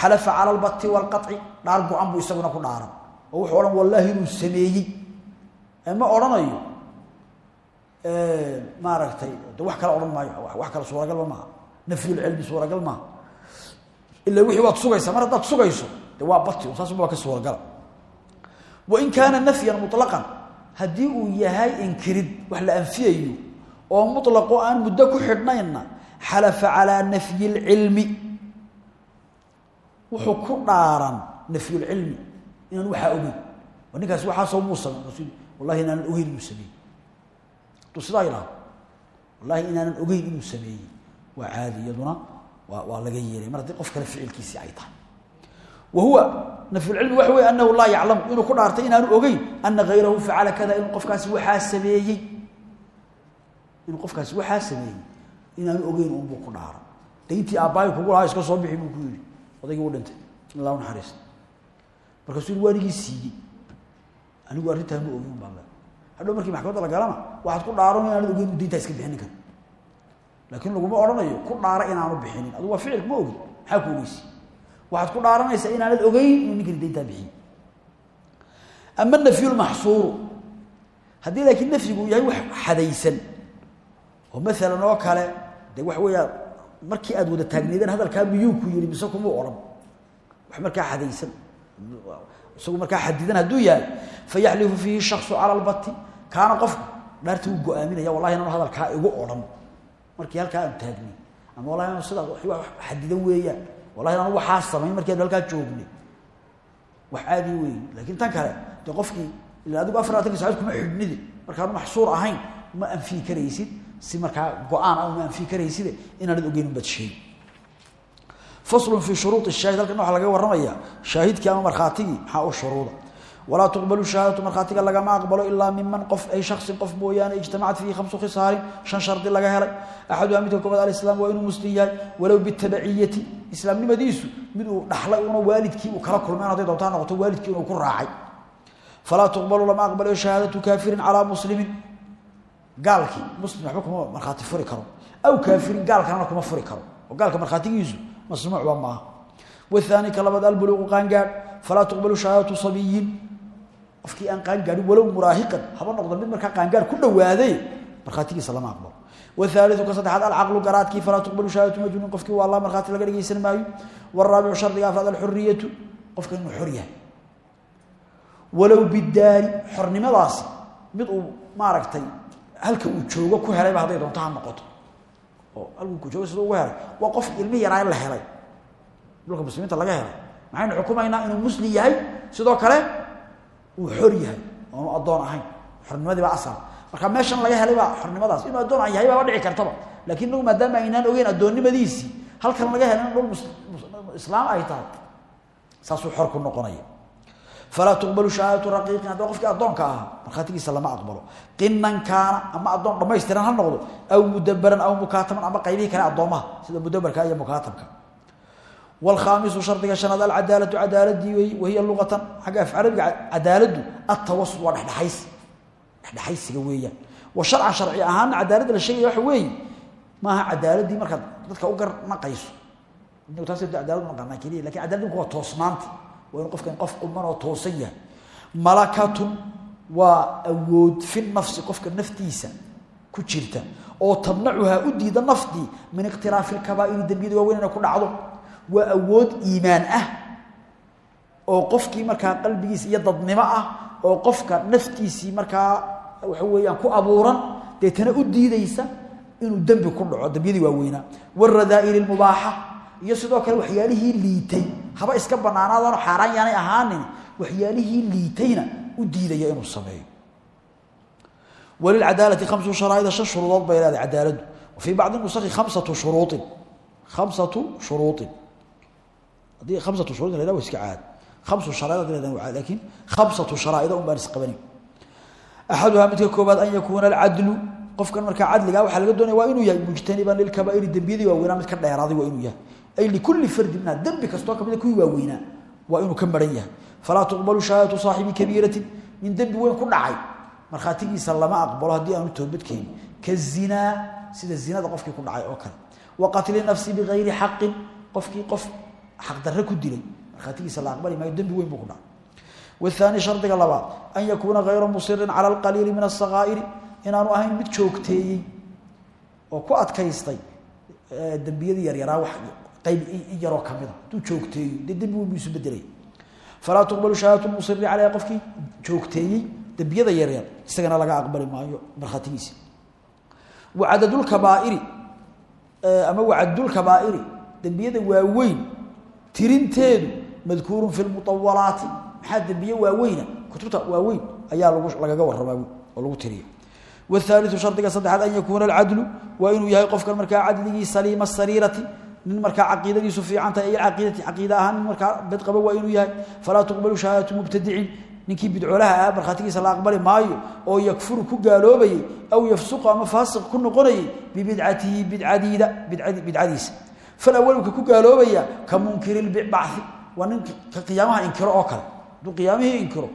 xalafa cala albati waalqaci dhaar go-an buu isaguna ku dhaaran. Oo wuxuu odhan wallaahi inuu sameeyey. Ma odhanayo? Maaragtay de wax kale odhan maayo wax kale suuragalba maaha. Nafyulcilmi suuragal maaha. Ila wixii waad sugaysaa mar haddaad sugayso de waa bati saasubaa ka suuragala wain kaana nafyan mulaqan haddii uu yahay inkirid wax la anfiyayo oo mulaqo aan muddo ku xidhnayna xalafa calaa nafyi lcilmi wuxuu ku dhaaran nafyulcilmi inaan waxaa ogeyn. A ninkaasi waxaasoo muu sameyn wallahi inaanan ogeyn inuu sameeyey. Hadduu sidaa yidhahdo wallahi inaanan ogeyn inuu sameeyey. Waa caadi iyaduna waa waa laga yeelay. Mar haddii qof kale ficilkiisii ay tahay wa huwa nafyulcilmi waxa wey anahu laa yaclamu inuu ku dhaartay inaanu ogeyn ana hayrahu facala kada inuu qofkaasi waxaa sameeyey inuu qofkaasi waxaa sameeyey inaanu ogeyn unbuu ku dhaara dayntii aabbahay kugu lahaa iska soo bixi buu ku yidhi odaygii u dhintay ilaa u naxariista markaasuu yii waanigii siiyey anigu arrintaa ma ogin baa hadhow markii maxkamadda la galana waxaad ku dhaaran inaanad ogeyn inu dayntaa iska bixinin kara laakiin laguma odhanayo ku dhaara inaanu bixinin adigu waa ficil ma ogin maxaa ku waxaad ku dhaaranaysaa inaanad ogeyn inuu ninkani dayntaa bixiyo ama nafyulmaxsuuru haddii laakiin nafyigu yahay wax xadaysan oo maalan oo kale de waxa weeyaan markii aad wada taagneedeen hadalkaa miyuu ku yihi mise kumuu odhan? Wax markaa xadaysan. Isagu markaa xadidan hadduu yahay fayaxlifu fiihi shaksu cala albati kaana qofku dhaarta u go'aaminaya wallahi inanu hadalkaa igu odhan. Markii halkaa aan taagnay ama wallahi anu sidaa xadidan weeyaan wallahi inanu waxaa samayn markii anu halkaa joognay. Wax caadi weeye laakiin tan kale dee qofkii ila adigu afar labatanki sacod kuma xidhnidi. Markaanu maxsuur ahayn ma anfiyi karaysid. Si markaa go'aan ah ma anfiyi karayside inaanad ogeyn bad sheegi faslu fii shuruui shaahid. Halkan waxaa laga warramaya shaahidkii ama markhaatigii maxaa u shuruuda walaa tuqbalu shahaadatu markhaatiga lagama aqbalo ilaa miman qof ay shaksin qof mooyaane ijtamacat fiihi khamsu khisaalin shan shardi laga helay. Axaduha midka koobaad alislaam waa inuu muslim yahay walow bitabaciyati islaamnimadiisu mid uu dhaxlay una waalidkii uu kala kulmeen hadday doontaa noqoto waalidkii inuu ku raacay. Falaa tuqbalu lama aqbalo shahaadatu kaafirin calaa muslimin. Gaalkii muslim waxba kuma markhaati furi karo. Aw kaafirin gaalkanana kuma furi karo. Oo gaalka markhaatigiisu masmuucba maaha. Wahaani ka labaad albuluuqu qaangaadh. Falaa tuqbalu shahaadatu sabiyin qofkii aan qaangaadhin walow muraahiqan haba noqdo mid markaa qaangaadh ku dhowaaday markhaatigiisa lama aqbalo. Wahaaliu ka saddexaad alcaqlu garaadkii falaa tuqbalu shahaadatu majnuun qofkii waa allah markhaati laga dhegeysan maayo. Waraabicu shardiga afraad alxuriyatu qofka inuu xor yahay. Walow bidaari xornimadaasi mid uu maaragtay halka uu joogo ku helayba hadday doonto ha noqoto. Oo halkuu ku joogo sida ugu helay. Waa qof ilmi yaraa la helay. Dhulka muslimiinta laga helay. Maxaynu xukumaynaa inuu muslim yahay? Sidoo kale uu xor yahay oonu addoon ahayn. Xornimadii baa asal. Marka meeshan laga helay baa xornimadaas. Inuu addoon aan yahay baaba dhici kartaba. Lakiin inagu maadaama aynaan ogeyn addoonnimadiisii halkan laga helay in dhul islaam ay tahay saasuu xor ku noqonaya falaa tuqbalu shahaadatu raqiiqin. Haddaba qofkii addoonka ahaa markhaatigiisa lama aqbalo. Qinan kaana ama addoon dhammaystiran ha noqdo aw mudabaran aw mukaataban ama qaybihii kale addoomaha sida mudabarka iyo mukaatabka wlkhaamisu shardiga shanaad alcadaalatu cadaaladii wey wahiya luqatan xagga af carabiga cadaaladdu atawasud waa dhexdhexaysi dhexdhexaysiga weeyaan wa sharcan sharci ahaana cadaaladda la sheegaya waxa weeye maaha cadaaladii markaad dadka u garnaqayso inagu taas cadaalad naqanaa keliya laakiin cadaaladdi waa toosnaanta waa inu qofkan qof quman oo toosan yahay malakatun waa awood fi nafsi qofka naftiisa ku jirta oo tamnacuhaa u diida nafdii min ikhtiraafi lkabaa'iri dembiyada waaweyn inay ku dhacdo waa awood iimaan ah oo qofkii markaa qalbigiisa iyo dadnimo ah oo qofka naftiisii markaa waxa weeyaan ku abuuran deetana u diidaysa inuu dembi ku dhaco dembiyadii waaweynaa wاradaa'il اmubaaxa iyo sidoo kale waxyaalihii liitay. Haba iska banaanaadano xaaraan yaanay ahaanin. Waxyaalihii liitayna u diidaya inuu sameeyo. Walilcadaalati khamsu sharaa'ida shan shuruudood bay leedahay cadaaladdu wa fii bacdi nusakhi khamsatu haddii khamsatu shuruuin la wa iska caad. Khamsu sharaa'id haddii la yhah laakiin khamsatu sharaa'ida un baan isqabanayn axaduhaa midka koobaad an yakuuna alcadlu. Qofkan markaa cadligaa waxaa laga doonaya waa inuu yahay mujtaniban lilkabaa'iri dembiyadii waaweynaa mid ka dheeraaday waa inuu yahay. Ay likulli fardi minha dembi kastoo kamida kuwii waaweynaa waa inuu ka maran yahay. Falaa tuqbalu shahaadatu saaxibi kabiiratin min dembi weyn ku dhacay. Markhaatigiisa lama aqbalo haddii aanu toobadkeenin kazinaa sida zinada qofkii ku dhacay oo kale. Wa qatli nafsi bigayri xaqin qofkii qof xaqdarre ku dilay. Markhaatigiisa la aqbali maayo dembi weyn buu ku dhacay wahaani shardiga labaad an yakuuna hayra musirin cala alqaliili min asakaa'iri inaanu ahayn mid joogteeyey oo ku adkaystay dembiyadii yaryaraa wax qayb yaroo kamida hadduu joogteeyo dee dembi weyn buu isu bedelaya falaa tuqbalu shahaadatu musiri caleyha qofkii joogteeyey dembiyada yaryar isagana laga aqbali maayo markhaatigiisa wacadadulkabaa'iri ama wacadulkabaa'iri dembiyada waaweyn tirinteedu madkuurun fi muawalaati maxaa dembiye waaweyna? Kutubta waaweyn ayaa lagaga warama oo lagu tiriya waaliu shardiga saddexaad an yakuuna cadlu waa inuu yahay qofkan markaa cadligii saliima sariirati nin markaa caqiidadiisu fiicanta ay caqiidati caqiida ahaan nin markaa bad qaba waa inuu yahay falaa tuqbalu shahaadatu mubtadicin ninkii bidcolaha ah markhaatigiisa la aqbali maayo oo yakfuru ku gaaloobayey aw yafsuqu ama faasiq ku noqonayay bibidcatihi bidcadiida bidcadiisa falawalka ku gaaloobaya ka munkiri lbaci waa nin ka qiyaamaha inkiro oo kale. Hadduu qiyaamihii inkiro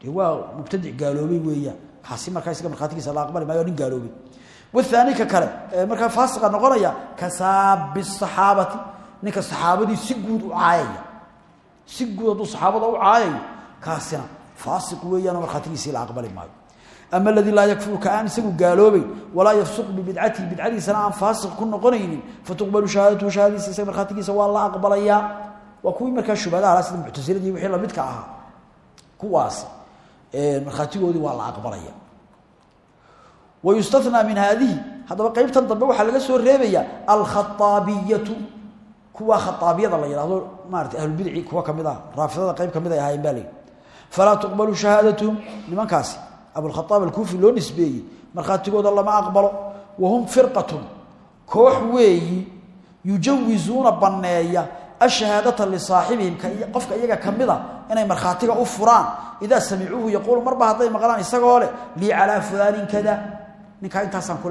dee waa mubtadic gaaloobay weeyaan kaasi markaa isaga markhaatigiisa la aqbali maayo nin gaaloobay. Wahaani ka kale markaa faasiqa noqonaya ka saabi saxaabati ninka saxaabadii si guud u caayaya. Si guud hadduu saxaabada u caayayo kaasina faasiq weeyaanoo markhaatigiisii la aqbali maayo ama aladii laa yakfuru ka isagu gaaloobeyn walaa yafsuq bibidcatihi bidcadiisana aan faasiq ku noqonaynin fatuqbalu shahaadatuhu shahaadadiisa isaga markhaatigiisa waa la aqbalayaa waa kuwii markaa shubadaha sida muctasiladii wixii lamidka ahaa kuwaasi markhaatigoodii waa la aqbalaya wayustanaa min haadihi haddaba qeybtan dambe waxaa laga soo reebaya alkhaaabiyatu kuwa khaaabiyada la yihahdo maarata ahlulbidci kuwa ka mid ah raafidada qeyb ay ahaayeen baa layihi falaa tuqbalu shahaadatuhum nimankaasi abulkhaaab alkuufi loo nisbeeyey markhaatigooda lama aqbalo. Wahum firqatun koox weeyi yujawizuuna banneeya ashahaadata lisaaxibihim qofka iyaga kamida inay markhaatiga u furaan. Idaa samicuuhu yaquulu marba hadday maqlaan isagoo leh lii calaa fulaanin kada. Ninkaa intaasaan ku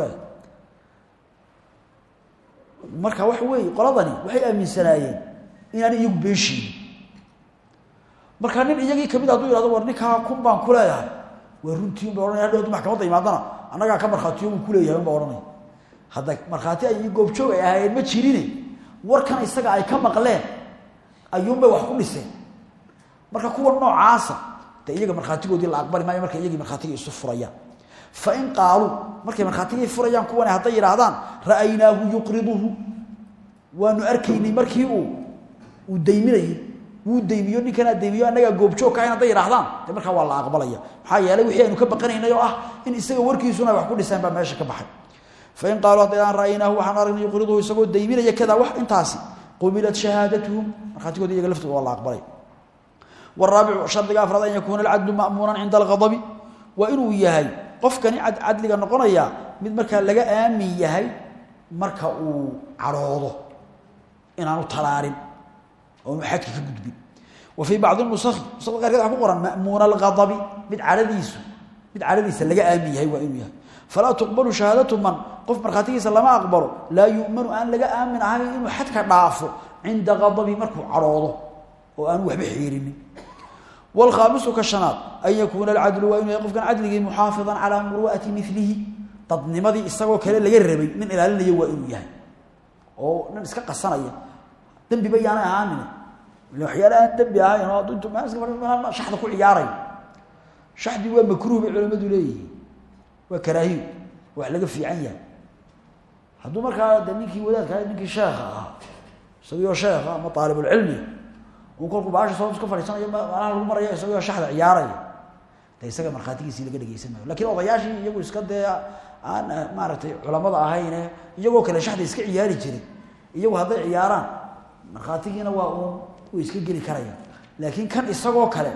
marka waxa weeye qoladani waxay aaminsanaayeen inaanay iyagu beeshiinin marka nin iyagii ka mid hadduu yihahdo war ninkaa kun baan ku waa runtii unba ohanaya hadhow maxkamadda imaadana annagaa ka markhaatiyo uu kuleeyahay unba ohanaya hadda markhaati ay goobjoog ay ahaayeen ma jirine warkan isaga ay ka maqleen ayuunbay wax ku dhiseen marka kuwa noocaasa de iyaga markhaatigoodii la aqbali maayo markay iyagii markhaatiga isu furayaan fain qaaluu markay markhaatigii furayaan kuwan hadday yidhaahdaan ra'aynaahu yuqriduhu. Waanu arkaynay markii uu uu dayminayey wuu daymiyo ninkanaa daymiyo annagaa goobjoog ka ahayn hadday yidhahdaan de waa la aqbalaya. Maxaa yeelay wixii aynu ka baqanaynay ah in isaga warkiisuna ay wax ku dhiseen baa meesha ka baxay. Fain qaaluu hadday aan ra'aynaahu waxaan aragnay yuqriduhu isagoo dayminaya kadaa wax intaasi. Qubilat shahaadatuhum. Markhaatigoodi iyaga laftooda waa la aqbalay. Waraabicu shardiga afraad an yakuuna alcadlu ma'muunan cinda alghadabi. Waa inuu yahay qofkani cadliga noqonaya mid markaa laga aamin marka uu cadhoodo. Inaanu talaalin oonu xadki ka gudbin wa fii bacdi nusakhi nusakda qaarkeed waxa ku qoran ma'muuna alghadabi mid cadhadiisu mid cadhadiisa laga aamin yahay waa inuu yahay. Falaa tuqbalu shahaadatu man qof markhaatigiisa lama aqbalo laa yu'manu aan laga aamin ahayn inuu xadka dhaafo cinda ghadabi markuu cadhoodo oo aanu waxba xiirinin wlkhaamisu ka shanaad an yakuuna alcadlu waa inuu yahay qofkan cadligii muxaafidan calaa muru'ati milihi dadnimadii isagoo kale laga rabay nin ilaalinaya waa inuu yahay. Oo nin iska qasanaya dembiba yaanay ahaanin waxyaala aan dembi ahayn oo intu shaxda ku ciyaarayo shaxdii waa makruuh bay leeyihiin. Waa karaahiyo wax laga fiican yahay. Hadduu markaa de ninkii wadaadka ninkii sheekha ahaa isagioo sheekha ama aalibulcilmi uu kolkuu baasha soo iska fadhiisanayo malaha lagu maraya isagoo shaxda ciyaaraya de isaga markhaatigiisii laga dhegeysan maayo. Lakiin iyagu iska dee aan maaragtay culamada ahayne iyagoo kale shaxda iska ciyaari jiray iyagu hadday ciyaaraan markhaatigiina waa uun way iska geli karayaan laakiin kan isagoo kale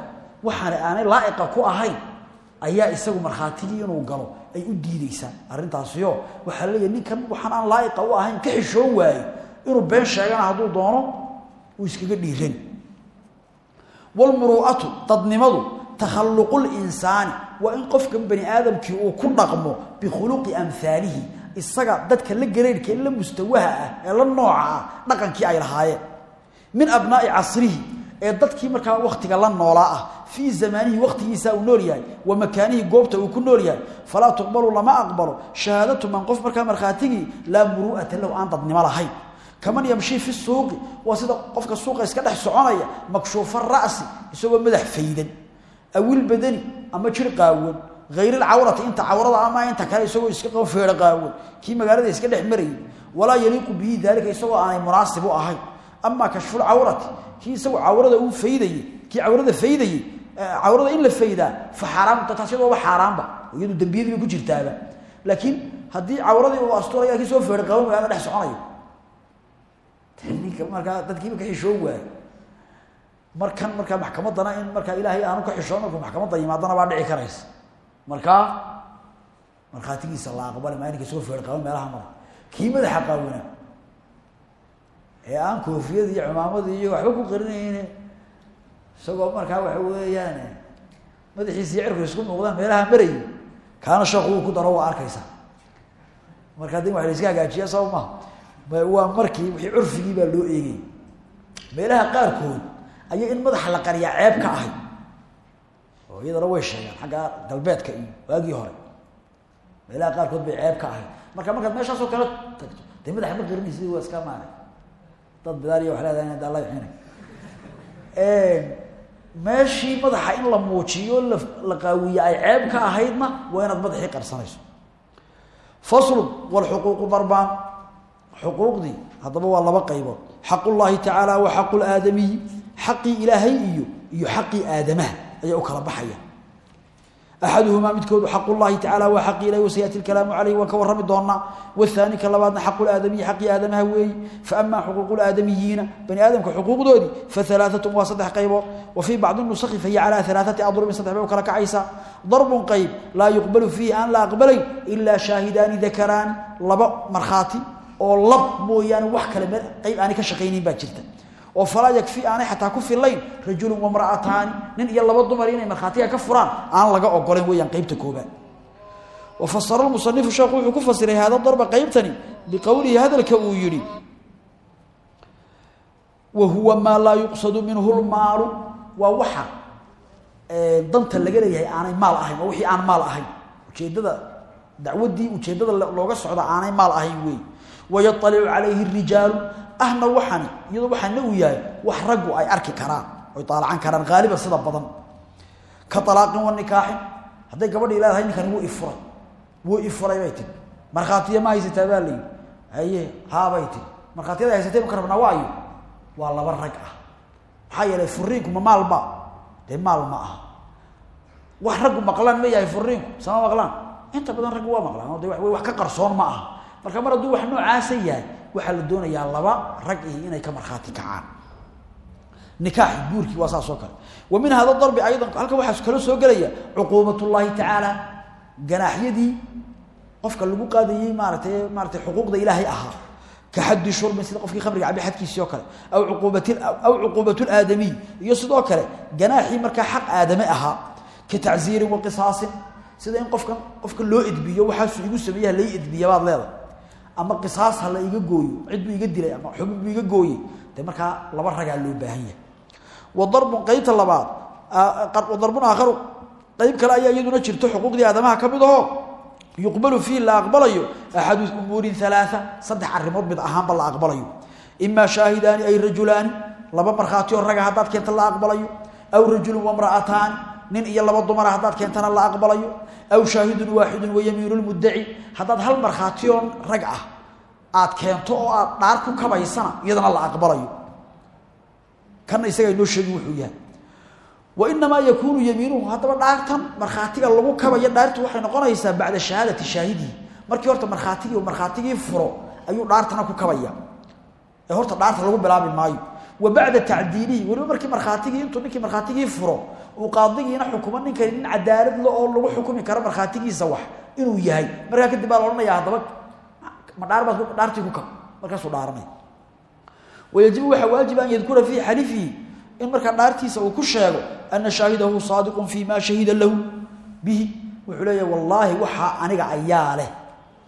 waxaana aanay laa'iqa ku ahayn ayaa isagu markhaatigii inuu galo ay u diideysaa arrintaasiyo waxaa leeyahay ninkan waxaan aan laa'iqa u ahayn ka xishoon waayo inuu been sheegana hadduu doono uu iskaga dhiiran walmuru'atu dadnimadu takhalluqul insaani waa in qofkan bani aadamkii uu ku dhaqmo bikhuluqi amhaalihi isaga dadka la gareerhka la mustawaha ah ee la nooca ah dhaqankii ay lahaayeen min abnaai casrihi ee dadkii markaa waktiga la noolaa ah fii zamaanihi uu nool yahay wa makaanihi goobta uu ku nool yahay. Falaa tuqbalu lama aqbalo shahaadatu man qof markaa markhaatigii laa muru'ata lahu aan dadnimo lahayn. Kaman yamshii fi suuqi waa sida qofka suuqa iska dhex soconaya makshuufa ra'si isagoo madax faydan. Awil badani ama jir qaawan. Ayr cawrati inta cawrada ama inta kale isagoo iska feeo qaawan. Kii magaalada iska dhex marayay walaa yaliiqu bihi daalika isagoo aanay munaasib ama kashful cawrati kii isagu cawrada uu faydayey kii cawrada faydayey cawrada in la faydaa fa xaaraamta taas yadoba xaaraamba iyadu dembiyadii bay ku jirtaaba laakiin haddii cawradii uu asturaya kii soo feer qaban waaya dhex soconayo ninka markaa dadkiiba ka xishoo waayo markan markaa maxkamadana in markaa ilaahay aanu ka xishoon markuu yimaadana baa dhici karaysa markaa markhaatigiisa la aqbali maa ninka soo feer qaban meelaha mara kii madaxa ee aan koofiyad iyo cumaamada iyo waxba ku qarinayne isagoo markaa waxa weeyaan madaxiisa iyo cirku isku muuqdaan meelaha marayi kaana sheekhu uu ku daro waa arkaysa. Marka haddii wax la iska hagaajiya saba maha waa markii wixii curfigii baa loo eegay. Meelaha qaarkood ayaa in madaxa la qariyaa ceeb ka ahay. Oo iyadana way sheegaan xagga galbeedka iyo waagii hore. Meelaha qaarkood bay ceeb ka ahay. Marka markaad meeshaasoo kale tagto dee madaxa ma qarinaysid waa iska maana dad bidaariya wax leedahay ina alla xina meeshii madaxa in la muujiyo la qaawiye ay ceeb ka ahaydna waa inaad madaxii qarsanayso. Faslu walxuquuqu darbaan. Xuquuqdii haddaba waa laba qaybood. Xaqullaahi tacaala wa xaqu laadamiyi xaqii ilaahay iyo iyo aadamaha ayaa u kala baxaya axaduhumaa midkoodu xaqullaahi tacaala waa xaqii ilahi wasayaati lkalaamu caleyh waan ka warrami doonaa wahaani ka labaadna xaqu laadamiyi xaqii aadamaha weeyi faamaa xuquuqu laadamiyiina bani aadamka xuquuqdoodii fahalaaatun waa saddex qaybood wa fii bacdi nusakhi fahiya calaa alaaati adrubin saddex bay u kala kacaysaa darbun qayb laa yuqbalu fiihi aan la aqbalayn ilaa shaahidaani dakaraani laba markhaati oo lab mooyaane wax kale qayb aanay ka shaqaynayn baa jirta oo falaa yakfi aanay xataa ku filayn rajulun wamra'ataani nin iyo laba dumar inay markhaatiga ka furaan aan laga ogolayn weeyaan qaybta koobaad wa fasara lmusanifu sheekhu wuxuu ku fasiray hada darba qaybtani biqowlihi hadalka uu yidhi wa huwa maa laa yuqsadu minhu lmaalu waa waxa danta laga leeyahay aanay maal ahayn wixii aan maal ahayn. Ujeeddada dacwaddii ujeeddada looga socda aanay maal ahayn weey. Wayalicu calayhi rijaalu ahna waxani iyadoo waxaana uu yahay wax raggu ay arki karaan oy daalacan karaan haaliban sida badan. Ka alaaqin wa nikaaxin. Hadday gabadhii leedahay ninkani wuu ifuray wuu ifuray bay tiri ma haysataa baa haye haabay tiri markhaatiyada haysatay ka rabnaa waayo waa laba rag ah. Maxaa yeelay ma maalba dee maal ma wax raggu maqlaan ma yahay furiinku sama maqlaan? Inta badan raggu waa maqlaan oo de wax ka qarsoon ma aha. Marka mar hadduu wax noocaasa yahay waxaa la doonayaa laba rag ihi inay ka markhaati kacaan. Nikaaxi guurkii waa saas oo kale. Wa min hada darbi aydan halkan waxaa kala soo gelaya cuquubat llahi tacaala ganaaxyadii qofka lagu qaadayey maaratay maaratay xuquuqda ilaahay ahaa. Ka xaddi shurbin sida qofkii khamriga cabi xadkiisii oo kale. Aw cuquubati aw cuquubat laadamiy iyo sidoo kale ganaaxii markaa xaq aadame ahaa. Ka tacziirin wa qisaasin sida in qofkan qofka loo edbiyo waxaasu igu sameeyaha lai edbiya baad leedahay ama qisaas ha la iga gooyo cid buu iga dilay ama xubin buu iga gooyey dee markaa laba ragaa loo baahan yahay. Wa darbun qeybta labaad darbun aakharu qeyb kale ayaa iyaduna jirto xuquuqdii aadamaha ka mid aho yuqbalu fiihi la aqbalayo axadu umuurin alaaa saddex arrimood mid ahaanba la aqbalayo. Imaa shaahidaani ay rajulaani laba markhaati oo raga haddaad keenta la aqbalayo aw rajulun wamra'ataani nin iyo laba dumara haddaad keentana la aqbalayo. Aw shaahidun waaxidun wayamiinu lmuddaci haddaad hal markhaatiyoon rag ah. Aad keento oo aad dhaar ku kabaysana iyadana la aqbalayo. Kana isagaa inoo sheegi wuxuu yahay. Wa inamaa yakuunu yamiinuhu haddaba dhaartan markhaatiga lagu kabayo dhaartu waxay noqonaysaa bacda shahaadati shaahidii markii horta markhaatigii markhaatigii furo ayuu dhaartana ku kabaya. Ee horta dhaarta lagu bilaabi maayo. Wa bacda tacdiilihi weliba markii markhaatigii intuu ninkii markhaatigii furo uu qaadigiina xukumo ninkani nin cadaalad le oo lagu xukumi karo markhaatigiisa wax inuu yahay. Markaa kadib baa la odhanaya haddaba ma dhaar baad dhaartii ku kab. Markaasuu dhaaranaya wayajibu waxaa waajiba an yadkura fii xalifihi in markaa dhaartiisa uu ku sheego ana shaahidahu saadiqun fii ma shahida lahu bihi. Wuxuu leeyahy wallaahi waxaa aniga ayaa leh.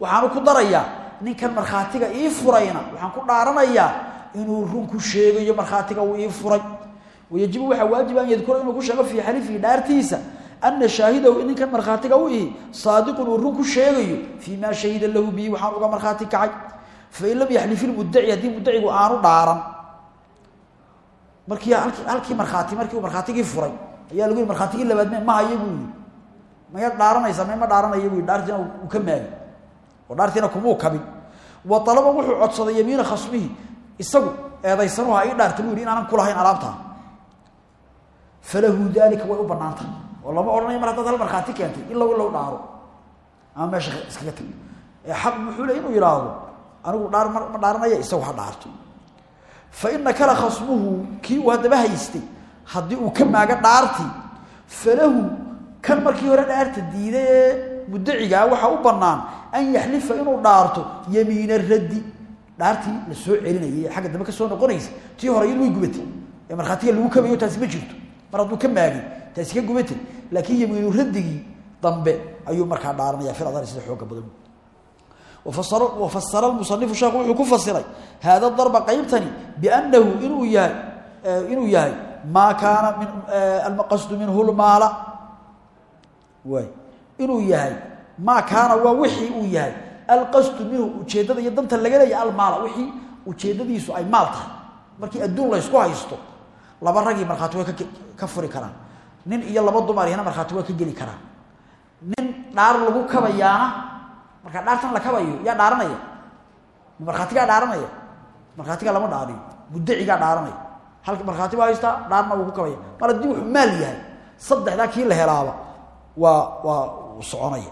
Waxaanu ku darayaa ninkan markhaatiga ii furayna. Waxaan ku dhaaranayaa inuu run ku sheegayo markhaatiga uu ii furay wayajibu waxaa waajiba an yadkura inuu ku sheego fii xalifihi dhaartiisa ana shaahidahu ninkan markhaatiga u ihi saadiqun uu run ku sheegayo fii maa shahida lahu bihi waxaan uga markhaati kacay fain lam yaxlif ilmudaci haddii mudacigu aanu dhaaran markii halkii markhaati markii uu markhaatigii furay ayaa lagu yihi markhaatigii labaad me ma hayo buu yihi mayaad dhaaranaysaa me ma dhaaranayo buu khasmihi isagu eedaysanuha ii dhaarta buu yihi inaanan kulahayn alaabtaa falahu dalika way u banaantah oo lama odhanayo mar haddaad hal markhaati keentay in law in law dhaaro. Ama meesha iskaga tag xaq muxuu le inuu yidhaahdo anigu dhaar ma dhaaranaya isagu ha dhaarto. Fa ina kala khasmuhu kii uu haddaba haystay haddii uu ka maago dhaartii falahu kan markii hore dhaarta diiday ee mudacigaa waxaa u bannaan an yaxlifa inuu dhaarto yamiina raddi. Dhaartii la soo celinayay xagga dambe ka soo noqonaysa tii hore iyadu gubatay. Ee markhaatiga lagu kabayo taasi ma jirto mar hadduu ka maagay taasi ka gubatay laakiin yamiinu raddigii dambe ayuu markaa dhaaranaya filadani sida xooga badan. Wafasara musanifu sheekhu wuxuu ku fasiray haada darba qeybtani biannahu inuu yahay inuu yahay maa kaana min almaqasdu minhu lmaala waay inuu yahay maa kaana waa wixii uu yahay. Alqasdu minhu ujeeddada iyo danta laga leeya almaala wixii ujeeddadiisu ay maal tahay. Markii haysto laba ragii markhaati way ka furi karaan. Nin iyo laba dumarihina markhaati waa ka geli karaan. Nin dhaar lagu kabayaana markaa dhaartan la kabayo yaa dhaaranaya? Markhaatigaa dhaaranaya? Markhaatigaa lama dhaariyo. Mudacigaa dhaaranaya. Halka markhaati baa haystaa dhaarna wuu ku kabaya. Mar haddii wuxuu maal yahay saddexdaa kii la helaaba waa waa soconaya.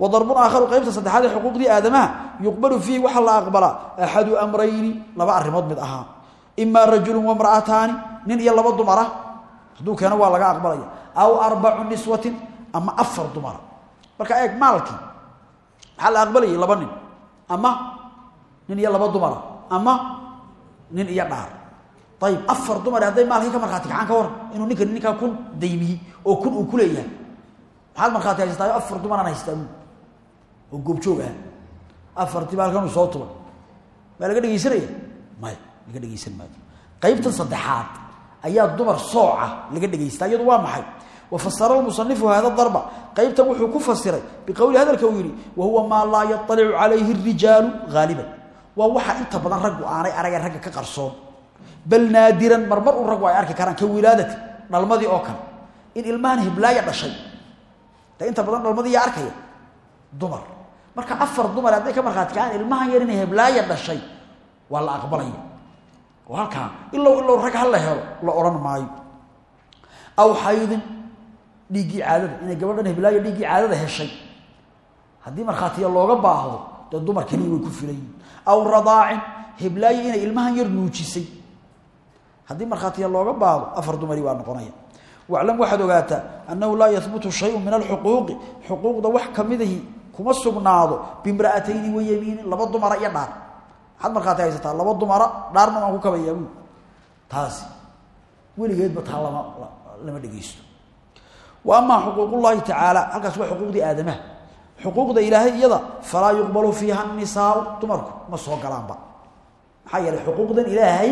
Wa darbun aakharu qaybta saddexaad ee aadamaha yuqbalu fiihi waxaa la aqbalaa axadu amrayni laba arrimood mid ahaa imaa rajulun wamra'ataani nin iyo laba dumara. Hadduu keeno waa laga aqbalaya. aw arbacu niswatin ama afar dumara. Marka eeg maalkii. Maxaa la laba nin? ama nin iyo laba dumara. ama nin iyo dhaar. ayib afar dumar hadday maalkii ka markhaati kacaan ka waran. Inuu ninkan ninkaa kun daymiyey oo kun uu ku leeyahay. Maxaad markhaati haystaayo? afar dumaraan haystaa bu oo goobjoog ah afartii maalkanuu soo tubay maa laga dhegaysanaya maya laga dhegaysan maayo qaybtan saddexaad ayaa dumar sooca laga dhegaystaa iyadu waa maxay wafasara lmusanifu hada darba qaybtan wuxuu ku fasiray biqowli hadalka uu yihi wahuwa maa laa yaalicu calayhi اrijaalu haaliban waa waxa inta badan raggu aanay arageen ragga ka qarsoon bal naadiran marmar un raggu ay arki karaan ka wilaadati dhalmadii oo kale in ilmahan hiblaaya dhashay de inta badan dhalmadii yaa arkaya dumar marka afar dumar hadday ka markhaati kacaan ilmahan yar inay hiblaaya dhashay waa la aqbalaya oo halkaa ilow rag ha la helo la odhan maayo. Aw xaydin dhiiggii caadada inay gabadhan hiblaayo dhiiggii caadada heshay. Haddii markhaatiya looga baahdo dee dumar keliya way ku filan aw radaacin hiblaayo inay ilmahan yar nuujisay. Haddii markhaatiya looga baahdo afar dumari waa noqonaya. Waclam waxaad ogaataa annahu laa yahbutu shayun min alxuquuqi xuquuqda wax kamidahi kuma sugnaado bimra'atayni wa yamiinin laba dumara iyo dhaar maxaad markhaati haysataa laba dumara dhaarna waan ku kabayaa taasi weligeedba taa lama lama dhegeysto wa amaa xuquuqullaahi tacaala halkaas waa xuquuqdii aadamaha. Xuquuqda ilaahay iyada falaa yuqbalu fiiha nisaau dumarku ma soo galaanba. Maxaa yeelay xuquuqdan ilaahay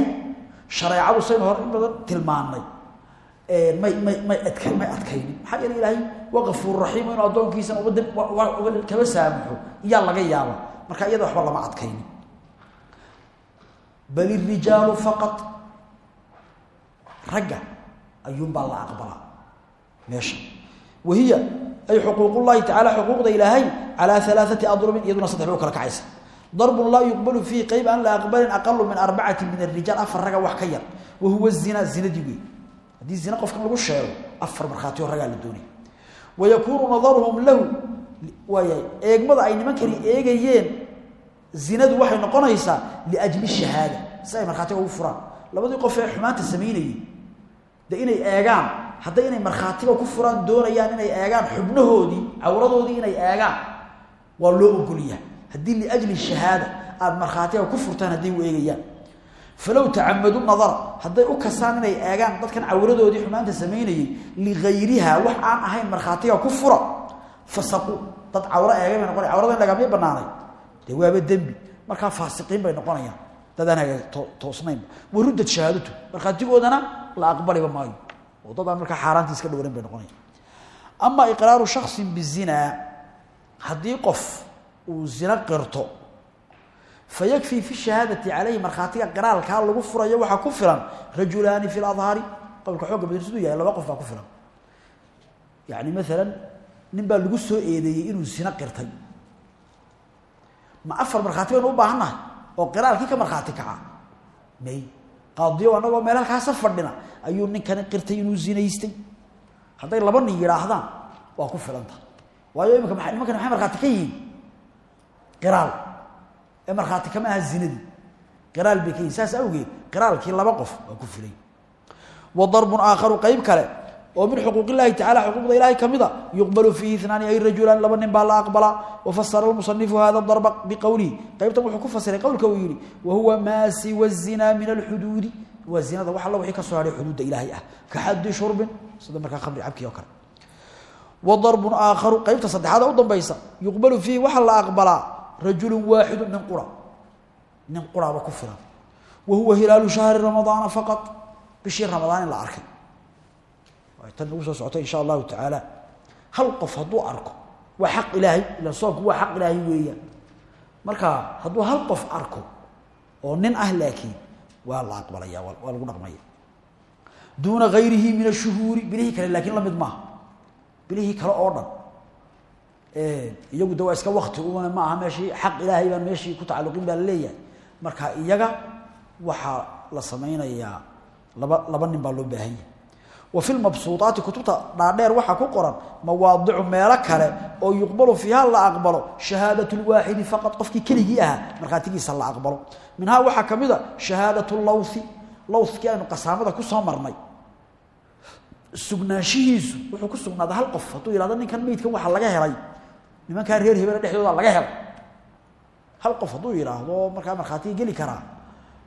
shareecadu saynu hore in badan tilmaannay. May may may adk may adkaynin. Maxaa yeelay ilaahay waa kafuur raxiim inuu addoonkiisana uga uga kaba saamaxo iyaa laga yaaba marka iyada waxba lama adkaynin bal irijaalu faqad ragga ayuunbaa la aqbalaa meesha. Wahiya ay xuquuqullaahi tacala xuquuqda ilaahay calaa alaaati adrubin iyaduna saddex bay u kala kacaysa. Darbun laa yuqbalu fiihi qayb aan la aqbalin aqalu min arbacati min arijaal afar raga wax ka yar. Wa huwa zina zinadii wey haddii zina qofkan lagu sheego afar markhaatiyo ragaa la doonaya wayakuunu nadaruhum lahu waaya zinadu waxay noqonaysaa liajli shahaada. Si ay markhaatiga ugu furaan labadii qof ee xumaanta samaynayay de inay eegaan hadday inay markhaatiga ku furaan doonayaan inay eegaan xubnahoodii cawradoodii inay eegaan waa loo ogolyahay haddii liajli shahaada aada markhaatiga ku furtaan hadday u eegayaan. Falow tacamadu nadara hadday u kasaan inay eegaan dadkan cawradoodii xumaanta samaynayay ligayriha wax aan ahayn markhaatiga ku fura fasaqu. Dad cawro eegay bay noqonaya cawrada in banaanay dee waaba dembi. Markaa faasiqiin bay noqonayaan. Dad aan hagaag toosnaynba warudad shahaadatu markhaatigoodana la aqbaliba maayo. Oo dad aan markaa xaaraantii iska dhowran bay noqonaya ama iqraaru shaksin bizinaa haddii qof uu zina qirto fayakfii fi shahaadati caleyhi markhaatiga qiraalkaa lagu furayo waxaa ku filan rajulaani fi ladhaari qowlka xoogga badan siduu yahay laba qof baa ku filan. Yani maalan nin baa lagu soo eedeeyey inuu zina qirtay ma afar markhaati baynu u baahannahay oo qiraalkii ka markhaati kaca. May qaadiyo annagoo meel halkaasa fadhina ayuu ninkani qirtay inuu zinaystay. Hadday laba nin yidhaahdaan waa ku filanta. Waayo imika maa nimankan maxay markhaati ka yihiin? Qiraal. Ee markhaati kama aha zinadii qiraal bay awgeed qiraalkii laba qof waa ku filay. Wa darbun aakharu qeyb kale oo min xuquuq illahi tacala xuquuqda ilahay kamida yuqbalu fiihi inaani ay rajulaan laba nin baa la aqbalaa wafasara lmusanifu hada darba biqowlihi qeybtan wuxuu ku fasiray qowlka uu yihi wahuwa maa siwa zinaa min alxuduudi waa zinada wax alla wixii ka soo hadhay xuduudda ilaahay ah ka xaddi shurbin sida markaa khamri cabkii oo kale. Wa darbun aakharu qeybta saddexaad u dambaysa yuqbalu fiihi waxaa la aqbalaa rajulun waaxidu nin qura. Nin quraaba ku filan. Wa huwa hilaalu shahri ramadaana faqad bishii ramadaan in la arkay tan nagu soo socota insha allahu tacaala. Hal qof hadduu arko waa xaq ilaahay ila soonku waa xaq ilaahay weeyaan. Marka hadduu hal qof arko oo nin ah laakiin waa la aqbalaya waa lagu dhaqmaya. Duuna gayrihi min ashuhuuri bilihii kale laakiin la mid maaha. Bilihii kale oo dhan. Iyagu de waa iska wakti una ma aha meeshii xaq ilaahay baan meeshii ku tacalluqin baa la leeyahay. Marka iyaga waxaa la samaynayaa laba laba nin baa loo baahan yahay wa fi lmabsuuaati kutubta dhaadheer waxaa ku qoran mawaadicu meelo kale oo yuqbalu fiiha la aqbalo shahaadat lwaaxidi faqad qofkii keligii ahaa markhaatigiisa la aqbalo. Minhaa waxaa ka mid a shahaadat lawthi lawthkii aynu qasaamada ku soo marnay. Wuxuu ku sugnaaday hal qof hadduu yihahdo ninkan meydkan waxaa laga helay nimankaa reer hebele dhexdooda laga helay. Hal qof hadduu yidhaahdo markaa markhaatiga geli karaa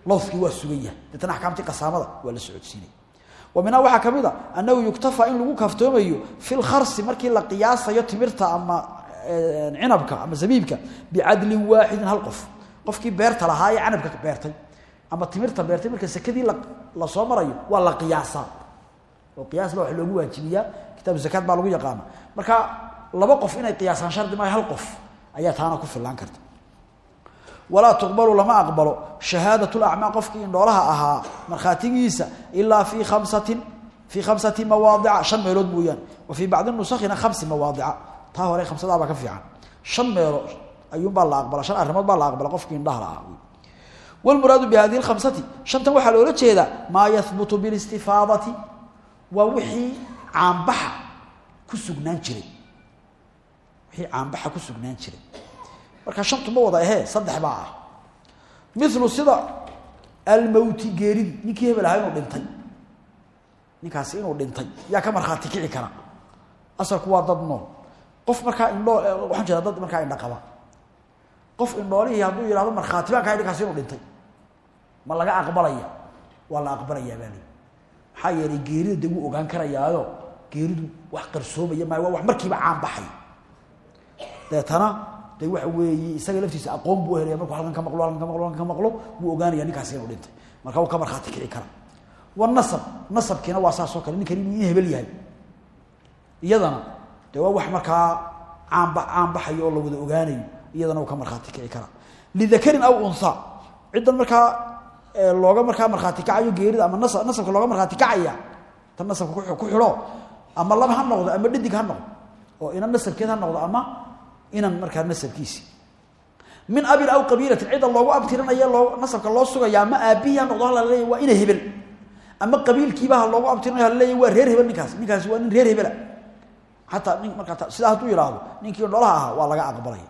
lawthkii waa sugan yahay. Deetana axkaamtii qasaamada waa socodsiinay minhaa waxaa ka mid a annahu yuktafa in lagu kaftoomayo fi lkarsi markii la qiyaasayo timirta ama cinabka ama zabiibka bicadlin waaxidin hal qof qofkii beerta lahaa ee canabka beertay ama timirta beertay marka sekadii la soo marayo waa la qiyaasaa oo qiyaasba waa loogu waajibiyaa kitaabu zakaad baa lagu yaqaana marka laba qof inay qiyaasaan shardi maayo hal qof ayaa taana ku fillaan karta walaa tuqbalu lama aqbalo. Shahaadat lacmaa qofkii indhoolaha ahaa markhaatigiisa ilaa fii kamsatin fii khamsati mawaadica shan meelood mooyaan. Wa fii bacdi nusakhina khamsi mawaadica. Taa hore khamsadaabaa ka fiican. Shan meelo ayuunbaa la aqbala shan arrimood baa la aqbala qofkii indhaha la ahaa. Wlmuraadu bi hadihi lkhamsati shantan waxaa loola jeedaa maa yahbutu bilistifaadati waa wixii caanbaxa ku sugnaan jiray. Wixii caanbaxa ku sugnaan jiray marka shantu ma wada ahee saddex baa ah. Milu sida almowti geeridii ninkii hebel ahaa inuu dhintay. Ninkaasi inuu dhintay yaa ka markhaati kici kara. Asalku waa dad nool. Qof markaa indhoo waxaan jeeda dad markaa indha qof indhoolihii hadduu yihahdo markhaati baan kahay ninkaasi inuu dhintay. Ma laga aqbalaya? Waa la aqbalayaa baa maxaa yeelay geerida de wuu ogaan karayaayo. Geeridu wax qarsoomaya maayo waa wax markiiba caan baxay. Deetana de waxa weeye isaga laftiisa aqoon buu helaya. Markuu halkan ka maqlo halkan ka maqlo halkan ka maqlo wuu ogaanaya ninkaasi inuu dhintay. Marka wuu ka markhaati kici kara wanasab nasabkiina waa saas oo kale. Ninkan inuu in hebel yahay. Iyadana de waa wax markaa caanba caanbaxayo oo la wada ogaanayo. Iyadana uu ka markhaati kici kara. Lidakarin aw unha ciddan markaa looga markaa markhaati kacayo geerida ama nas nasabka looga markhaati kacaya tan nasabka ku xidho ama laba ha noqdo ama dhadig ha noqdo oo inan nasabkeed ha noqdo ama inan markaa nasabkiisi. Min abin aw qabiilatin cidda loogu abtirinaya loo nasabka loo sugaya ama aabihii ha noqdo hala leeya waa ina hebel. Ama qabiilkiiba ha loogu abtirinayo hala leeya waa reer hebel ninkaas. Ninkaasi waa nin reer hebela. Xataa nin markaa sidaa hadduu yidhaahdo ninkii dholaha ahaa waa laga aqbalaya.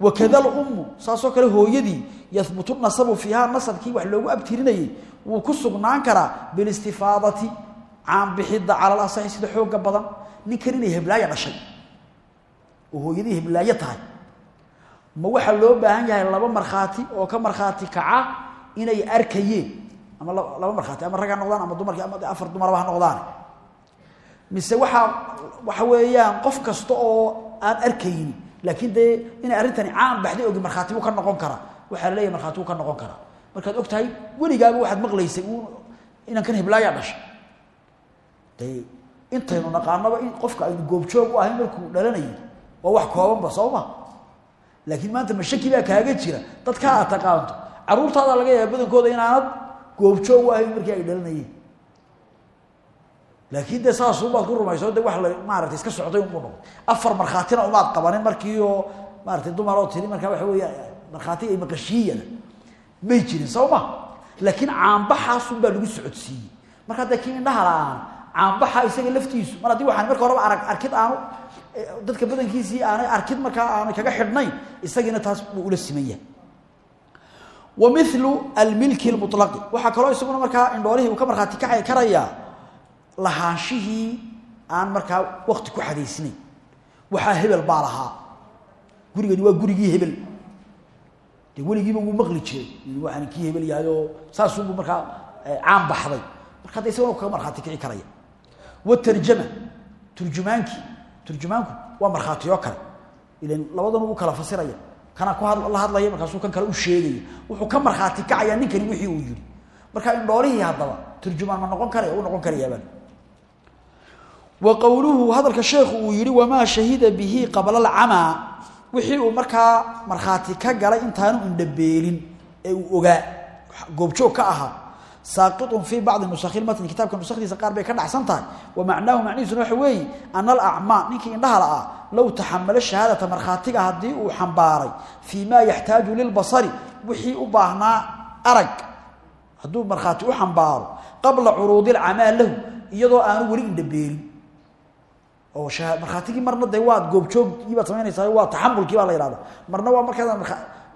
Wakada lummu saasoo kale hooyadii yahbutu nasabu fiiha nasabkii wax loogu abtirinayey wuu ku sugnaan karaa bilistifaadati caanbixidda cala alasaxi sida xooga badan. Ninkan inay heblaayo dhashay oo hooyadii heblaayo tahay. Ma waxaa loo baahan yahay laba markhaati oo ka markhaati kaca inay arkayeen. Ama laba markhaati ama rag ha noqdaan ama dumarkii ama afar dumarba ha noqdaan. Mise waxaa waxa weeyaan qof kasta oo aan arkayni laakiin dee inay arrintani caan baxday ogi markhaati buu ka noqon karaa. Waxaa la leeyahay markhaati buu ka noqon karaa. Markaad og tahay weligaaba waxaad maqlaysay uu inankan heblaayaa dhashay. Dee intaynu naqaanaba in qofka aynu goobjoog u ahayn markuu dhalanayay waa wax koobanba soo ma? Laakiin maanta mashaki kaaga jira. Dadka aad taqaanto. Caruurtaada laga yaaba badankooda inaanad goobjoog u ahayn dhalanayeen. Laakiin dee saasubaad ku rumayso de wax la maarata iska socday unbuu noqday. Afar markhaatina umaad qabanin markii oo maaratay dumar oo tiri markaa waxa weya markhaati ay maqashiiyana may jirin soo ma? Laakiin caanbaxaasun baa lagu socodsiiyey. Markaa dee kii la'aan caanbaxa isaga laftiisu. Mar haddii waxaan marka horeba arag arkid aanu dadka badankiisii aanay arkid markaa aanay kaga xidhnayn isagiina taas buu ula siman yahay. Wa milu almilki lmulaqi waxaa kaloo isaguna markaa indhoolihii uu ka markhaati kacay karayaa lahaanshihii aan markaa wakti ku xadaysnayn waxaa hebel baa lahaa. Gurigani waa gurigii hebel. De weligiiba wuu maqli jiray. Waxaan kii hebel yahay oo saasuunbuu markaa caan baxday. Marka hadda isaguna kaga markhaati kici karaya. Watarjama turjumaankii turjumaanku waa markhaatiyo kale. Ilan labadan u kala fasiraya. Kana ku la hadlaya markaasuu kan kale u sheegaya. Wuxuu ka markhaati kacayaa ninkani wixii uu yihi marka indhoolihii haddaba turjumaan ma noqon karaya u noqon karayaabaa wa qowluhu hadalka sheekhu uu yihi wamaa shahida bihi qabla alcamaa wixii uu markaa markhaati ka galay intaanu indhabeelin ee uu ogaa. Goobjoog ka ahaa saaqitun fii bacdi nusakhi matni kitaabka nusakdiisa qaar bay ka dhacsan tahay. Wa macnaahu macnihiisuna waxa weeye ana alacmaa ninkii indhaha la-ah low taxamala shahaadata markhaatiga haddii uu xambaaray fii maa yaxtaaju lilbasari wixii u baahnaa arag. Hadduu markhaati u xambaaro qabla curuudi alcamaa lahu iyadoo aanu weli indhabeelin. Oo markhaatigii marna de waad goobjoogii baad samaynaysaa waa taxamulkii baa la yihahda marna waa markaad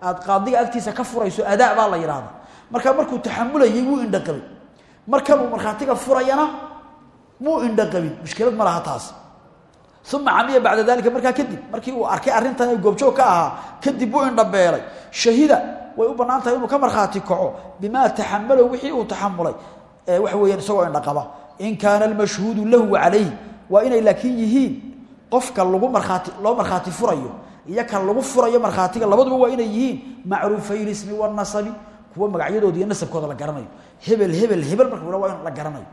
aad qaadiga agtiisa ka furayso adaa baa la yihahda markaa markuu taxamulayay wuu indhaqabay markanuu markhaatiga furayana muu indhaqabin mushkilad ma laha taas. Uma camiya bacda dalika markaa kadib markii uu arkay arrintan goobjoog ka ahaa kadib uu indhabeelay. Shahida way u bannaan tahay inuu ka markhaati kaco bimaa taxamalo wixii uu taxamulay. Waxa weeyaan isagoo indhaqaba. In kaana almashhuudu lahu calayh waa inay laakiin yihiin qofka lagu markhaati loo markhaati furayo iyo kan lagu furayo markhaatiga labaduba waa inay yihiin macruufay lismi wanasabi kuwa magacyadooda iyo nasabkooda la garanayo. Hebel hebel hebel marka waa in la garanayo.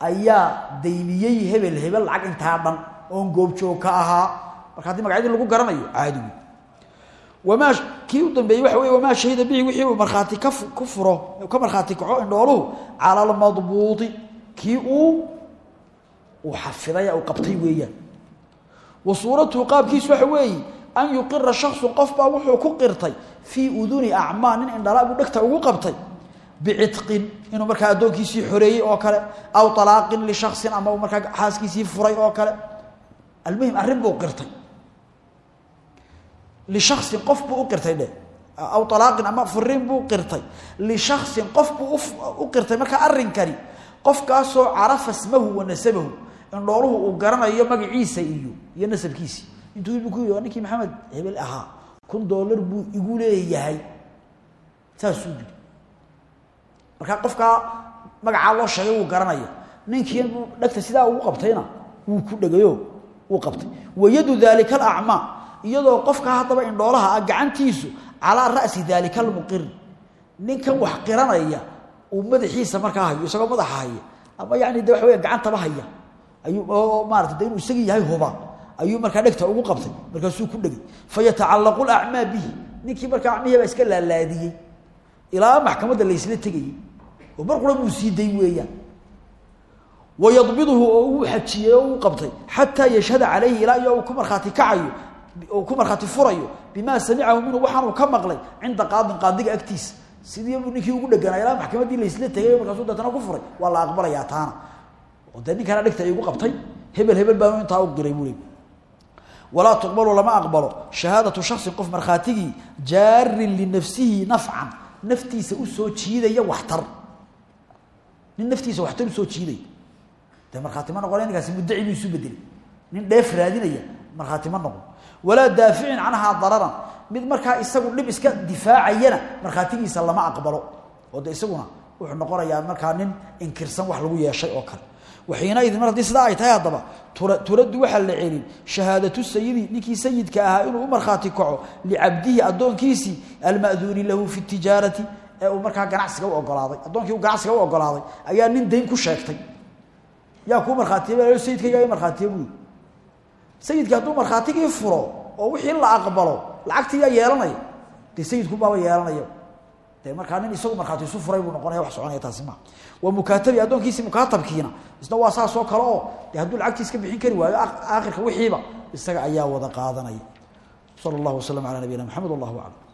Ayaa daymiyey hebel hebel lacag intaa dhan oon goobjoog ka ahaa. Marka haddii magacyadii lagu garanayo caadi wey wamaa kii u dambeeyey waxa wey wamaa shahida bihi wixii uu markhaati ka ku furo ka markhaati kaco indhooluhu cala almadbuuti. Kii uu uu xafiday uu qabtay weeyaan. Wa suuratuhu qaabkiisu waxa weeye an yuqira shaksu qof baa wuxuu ku qirtay fii uduni acmaa nin indhala buu dhegta ugu qabtay bicitqin inuu markaa addoonkiisii xoreeyey oo kale aw alaaqin lishaksin ama markaa xaaskiisii furay oo kale. Almuhim arrin qirtay. Lishaksin qof buu u qirtay dhe. Aw alaaqin ama furiin buu qirtay. Lishaksin qof buu u qirtay markaa arrinkani. Qofkaasoo carafa smahu wa nasabahu indhooluhu uu garanayo magaciisa iyo iyo nasabkiisi intuu ku yii ninkii maxamed hebel ahaa kun dollar buu igu leeyahay. Saasuu yii markaa qofkaa magacaa loo sheegay wuu garanaya ninkii buu dhegta sidaa ugu qabtayna wuu ku dhegayo wuu qabtay. Wayadu daalika alacmaa iyadoo qofkaa haddaba indhoolaha ah gacantiisu calaa ra'si daalika almuqiri ninkan wax qiranaya uu madaxiisa markaa hayo isagoo madaxa haya ama yani de waxa wey gacantaba haya. Ayuu oo maarata inuu isagii yahay huba ayuu markaa dhegta ugu qabtay markaasuu ku dhegay. Fayatacallaqu lacmaa bihi. Ninkii markaa acmihii baa iska laalaadiyey ilaa maxkamadda laysla tegayey oo mar qura weeyaan. Wayadbiduhu oo uu xajiyey oo uu qabtay xataa yashhada calayhi ilaa iyo uu ku markhaati uu ku markhaati furayo bimaa samicahu minhu waxaanuu ka maqlay cinda qaadin qaadiga agtiisa. Sidii ninkii ugu dheganaa ilaa maxkamaddii laysla tegay markaasuu deetana ku furay. Waa la aqbalayaa taana. Oo dee ninkaana dhegta qabtay hebel hebel baanu intaa u diray buu walaa tuqbalu lama aqbalo. Shahaadatu shaksin qof markhaatigii jaarin linafsihi nafcan. Naftiisa u soo jiidaya waxtar. Nin naftiisa waxtar u soo jiidaya dee markhaati ma noqon ninkaasi muddaci buu isu bedelay nin dheef raadinaya markhaati ma noqon. Walaa daaficin canhaa dararan. Mid markaa isagu dhib iska difaacayana markhaatigiisa lama aqbalo. Oo de isaguna wuxuu noqonayaa markaa nin inkirsan wax lagu yeeshay oo kale waxiinaidin mar haddii sidaa ay tahay haddaba. Turaddu waxaa la celin. Shahaadatu sayidi ninkii sayidka ahaa inuu u markhaati kaco licabdihi addoonkiisii alma'duuni lahu fi tijaarati ee uu markaa ganacsiga u ogolaaday. Addoonkii uu ganacsiga u ogolaaday ayaa nin dayn ku sheegtay. Yaa kuu markhaatiya sayidkayga markhaatiya buui sayidkii hadduu markhaatigii furo oo wixii la aqbalo lacagtii yaa yeelanaya. Dee sayidkubaaba yeelanaya. de markaa nin isagu markhaati isu furay buu noqonaya wax soconaya taasi maa wa mukaatabi addoonkiisii mukaatabkiina. Isna waa saasoo kale oo de hadduu iska bixin kari waayo aakhirka wixiiba isaga ayaa wada qaadanaya. Sala allahu wasalam ala nabiyina maxamed wallahu aclam